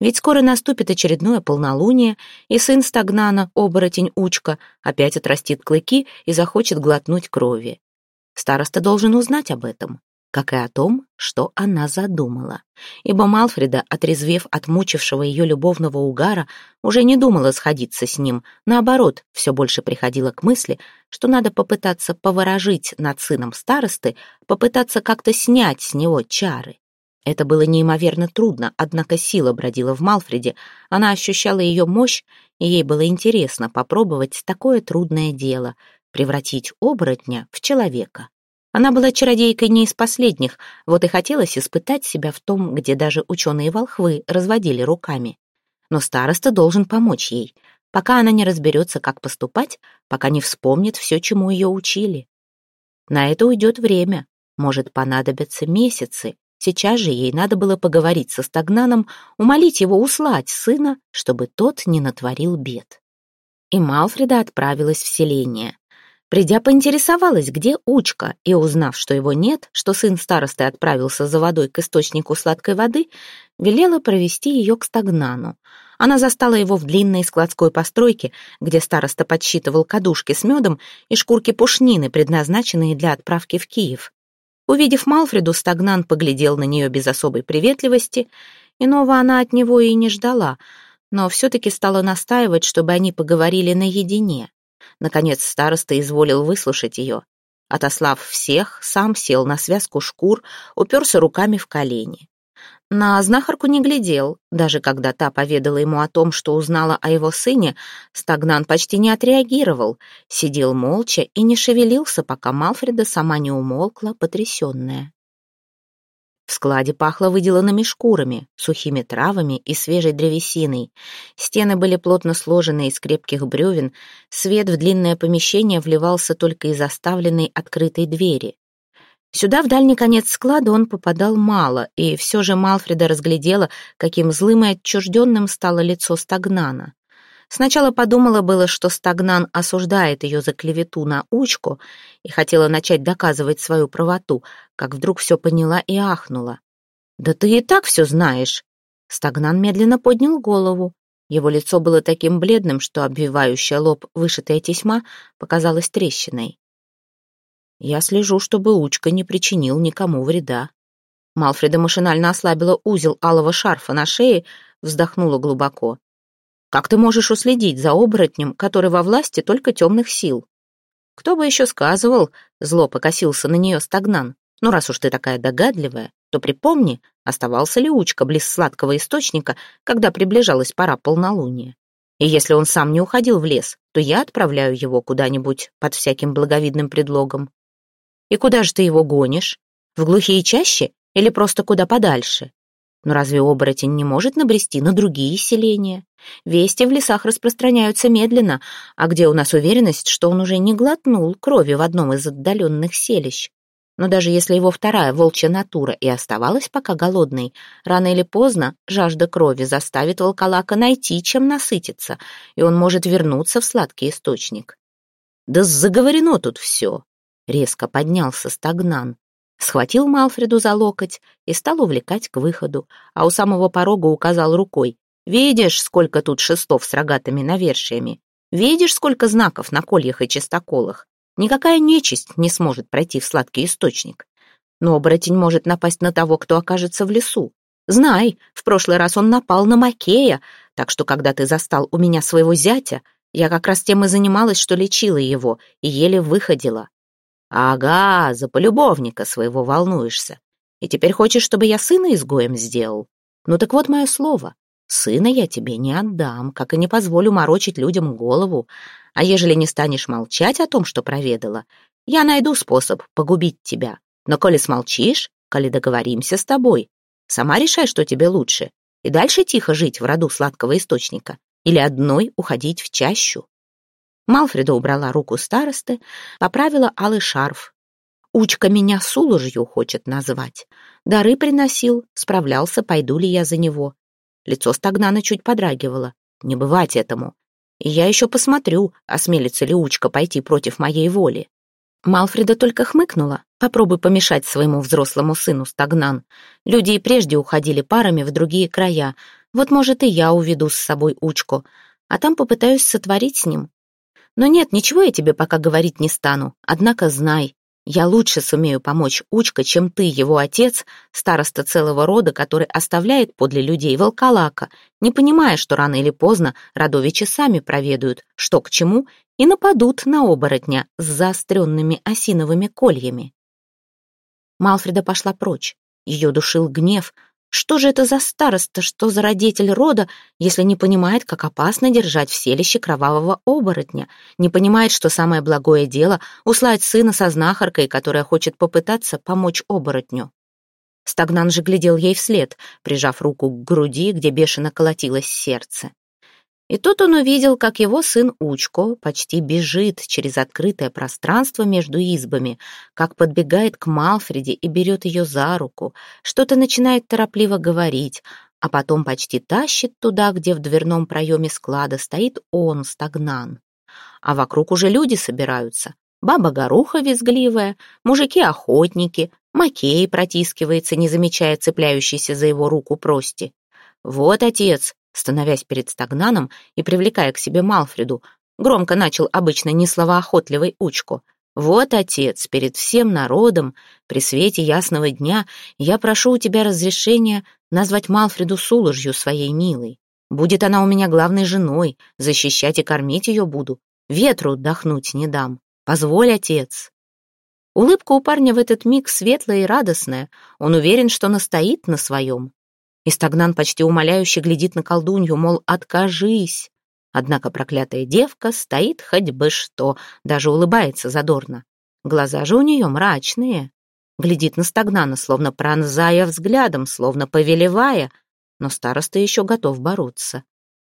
Ведь скоро наступит очередное полнолуние, и сын стагнана, оборотень Учка, опять отрастит клыки и захочет глотнуть крови. Староста должен узнать об этом как и о том, что она задумала. Ибо Малфреда, отрезвев от мучившего ее любовного угара, уже не думала сходиться с ним. Наоборот, все больше приходила к мысли, что надо попытаться поворожить над сыном старосты, попытаться как-то снять с него чары. Это было неимоверно трудно, однако сила бродила в Малфреде, она ощущала ее мощь, и ей было интересно попробовать такое трудное дело — превратить оборотня в человека. Она была чародейкой не из последних, вот и хотелось испытать себя в том, где даже ученые-волхвы разводили руками. Но староста должен помочь ей, пока она не разберется, как поступать, пока не вспомнит все, чему ее учили. На это уйдет время, может понадобятся месяцы. Сейчас же ей надо было поговорить со Стагнаном, умолить его услать сына, чтобы тот не натворил бед. И Малфреда отправилась в селение. Придя, поинтересовалась, где Учка, и, узнав, что его нет, что сын старосты отправился за водой к источнику сладкой воды, велела провести ее к стагнану. Она застала его в длинной складской постройке, где староста подсчитывал кадушки с медом и шкурки пушнины, предназначенные для отправки в Киев. Увидев Малфреду, стагнан поглядел на нее без особой приветливости. Иного она от него и не ждала, но все-таки стала настаивать, чтобы они поговорили наедине. Наконец староста изволил выслушать ее. Отослав всех, сам сел на связку шкур, уперся руками в колени. На знахарку не глядел, даже когда та поведала ему о том, что узнала о его сыне, стагнан почти не отреагировал, сидел молча и не шевелился, пока Малфреда сама не умолкла, потрясенная. В складе пахло выделанными шкурами, сухими травами и свежей древесиной. Стены были плотно сложены из крепких бревен, свет в длинное помещение вливался только из оставленной открытой двери. Сюда, в дальний конец склада, он попадал мало, и все же Малфреда разглядела, каким злым и отчужденным стало лицо Стагнана. Сначала подумала было, что Стагнан осуждает ее за клевету на учку и хотела начать доказывать свою правоту, как вдруг все поняла и ахнула. «Да ты и так все знаешь!» Стагнан медленно поднял голову. Его лицо было таким бледным, что обвивающая лоб вышитая тесьма показалась трещиной. «Я слежу, чтобы Учка не причинил никому вреда». Малфреда машинально ослабила узел алого шарфа на шее, вздохнула глубоко. Как ты можешь уследить за оборотнем, который во власти только темных сил? Кто бы еще сказывал, зло покосился на нее стагнан. Ну, раз уж ты такая догадливая, то припомни, оставался ли Учка близ сладкого источника, когда приближалась пора полнолуния. И если он сам не уходил в лес, то я отправляю его куда-нибудь под всяким благовидным предлогом. И куда же ты его гонишь? В глухие чащи или просто куда подальше? Но разве оборотень не может набрести на другие селения? Вести в лесах распространяются медленно, а где у нас уверенность, что он уже не глотнул крови в одном из отдаленных селищ? Но даже если его вторая волчья натура и оставалась пока голодной, рано или поздно жажда крови заставит волколака найти, чем насытиться, и он может вернуться в сладкий источник. «Да заговорено тут все!» — резко поднялся стагнан схватил Малфреду за локоть и стал увлекать к выходу, а у самого порога указал рукой. «Видишь, сколько тут шестов с рогатыми навершиями? Видишь, сколько знаков на кольях и чистоколах? Никакая нечисть не сможет пройти в сладкий источник. Но оборотень может напасть на того, кто окажется в лесу. Знай, в прошлый раз он напал на Макея, так что когда ты застал у меня своего зятя, я как раз тем и занималась, что лечила его и еле выходила. «Ага, за полюбовника своего волнуешься. И теперь хочешь, чтобы я сына изгоем сделал? Ну так вот мое слово. Сына я тебе не отдам, как и не позволю морочить людям голову. А ежели не станешь молчать о том, что проведала, я найду способ погубить тебя. Но коли смолчишь, коли договоримся с тобой, сама решай, что тебе лучше. И дальше тихо жить в роду сладкого источника. Или одной уходить в чащу. Малфреда убрала руку старосты, поправила алый шарф. Учка меня сулужью хочет назвать. Дары приносил, справлялся, пойду ли я за него. Лицо Стагнана чуть подрагивало. Не бывать этому. Я еще посмотрю, осмелится ли Учка пойти против моей воли. Малфреда только хмыкнула. Попробуй помешать своему взрослому сыну, Стагнан. Люди и прежде уходили парами в другие края. Вот, может, и я уведу с собой Учку, а там попытаюсь сотворить с ним. Но нет, ничего я тебе пока говорить не стану. Однако знай, я лучше сумею помочь Учка, чем ты, его отец, староста целого рода, который оставляет подле людей волколака, не понимая, что рано или поздно родовичи сами проведают, что к чему, и нападут на оборотня с заостренными осиновыми кольями. Малфреда пошла прочь. Ее душил гнев, что же это за староста, что за родитель рода, если не понимает, как опасно держать в селище кровавого оборотня, не понимает, что самое благое дело — услать сына со знахаркой, которая хочет попытаться помочь оборотню? Стагнан же глядел ей вслед, прижав руку к груди, где бешено колотилось сердце. И тут он увидел, как его сын Учко почти бежит через открытое пространство между избами, как подбегает к Малфреде и берет ее за руку, что-то начинает торопливо говорить, а потом почти тащит туда, где в дверном проеме склада стоит он, стагнан. А вокруг уже люди собираются. Баба-горуха визгливая, мужики-охотники, Макей протискивается, не замечая цепляющейся за его руку прости. «Вот, отец, становясь перед стагнаном и привлекая к себе Малфреду, громко начал обычно несловоохотливый учку. «Вот, отец, перед всем народом, при свете ясного дня, я прошу у тебя разрешения назвать Малфреду Сулужью своей милой. Будет она у меня главной женой, защищать и кормить ее буду, ветру отдохнуть не дам. Позволь, отец». Улыбка у парня в этот миг светлая и радостная, он уверен, что настоит на своем. И почти умоляюще глядит на колдунью, мол, откажись. Однако проклятая девка стоит хоть бы что, даже улыбается задорно. Глаза же у нее мрачные. Глядит на стагнана, словно пронзая взглядом, словно повелевая, но староста еще готов бороться.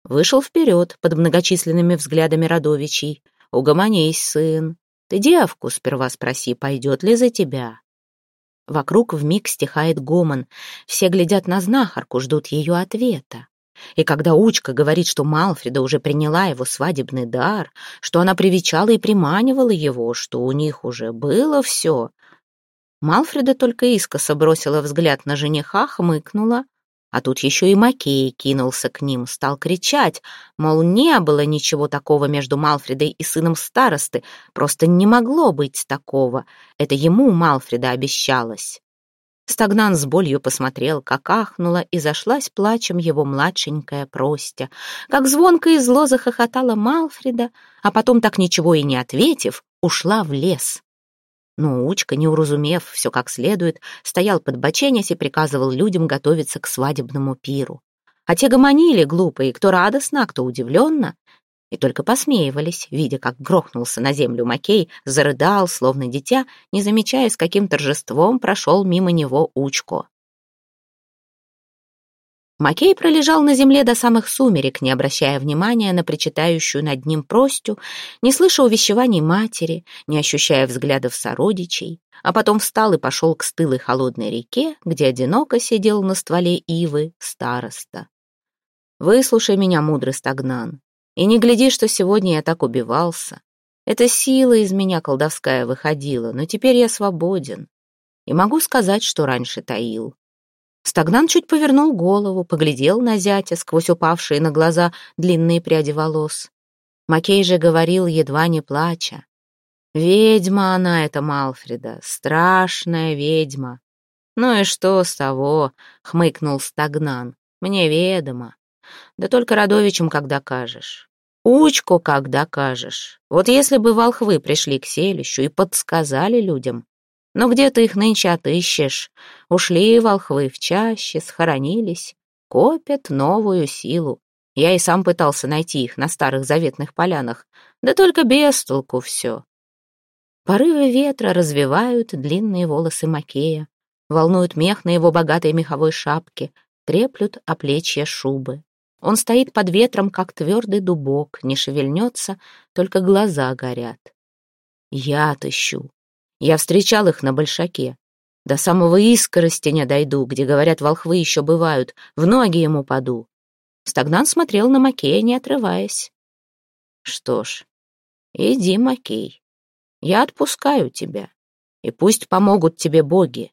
Вышел вперед под многочисленными взглядами родовичей. «Угомонись, сын. Ты девку сперва спроси, пойдет ли за тебя». Вокруг вмиг стихает гомон. Все глядят на знахарку, ждут ее ответа. И когда Учка говорит, что Малфреда уже приняла его свадебный дар, что она привечала и приманивала его, что у них уже было все, Малфреда только искоса бросила взгляд на жениха, хмыкнула, а тут еще и Макей кинулся к ним, стал кричать, мол, не было ничего такого между Малфредой и сыном старосты, просто не могло быть такого. Это ему Малфреда обещалось. Стагнан с болью посмотрел, как ахнула и зашлась плачем его младшенькая Простя, как звонко и зло захохотала Малфреда, а потом, так ничего и не ответив, ушла в лес. Но Учка, не уразумев все как следует, стоял под боченясь и приказывал людям готовиться к свадебному пиру. А те гомонили глупые, кто радостно, а кто удивленно, и только посмеивались, видя, как грохнулся на землю Макей, зарыдал, словно дитя, не замечая, с каким торжеством прошел мимо него Учко. Макей пролежал на земле до самых сумерек, не обращая внимания на причитающую над ним простю, не слыша увещеваний матери, не ощущая взглядов сородичей, а потом встал и пошел к стылой холодной реке, где одиноко сидел на стволе ивы староста. «Выслушай меня, мудрый стагнан, и не гляди, что сегодня я так убивался. Эта сила из меня колдовская выходила, но теперь я свободен, и могу сказать, что раньше таил». Стагнан чуть повернул голову, поглядел на зятя сквозь упавшие на глаза длинные пряди волос. Макей же говорил, едва не плача. «Ведьма она эта, Малфреда, страшная ведьма». «Ну и что с того?» — хмыкнул Стагнан. «Мне ведомо. Да только родовичам, когда кажешь. Учку, когда кажешь. Вот если бы волхвы пришли к селищу и подсказали людям, Но где ты их нынче отыщешь? Ушли волхвы в чаще, схоронились, копят новую силу. Я и сам пытался найти их на старых заветных полянах, да только без толку все. Порывы ветра развивают длинные волосы Макея, волнуют мех на его богатой меховой шапке, треплют о плечья шубы. Он стоит под ветром, как твердый дубок, не шевельнется, только глаза горят. Я отыщу. Я встречал их на Большаке. До самого искорости не дойду, где, говорят, волхвы еще бывают, в ноги ему паду. Стагнан смотрел на Макея, не отрываясь. Что ж, иди, Макей, я отпускаю тебя, и пусть помогут тебе боги.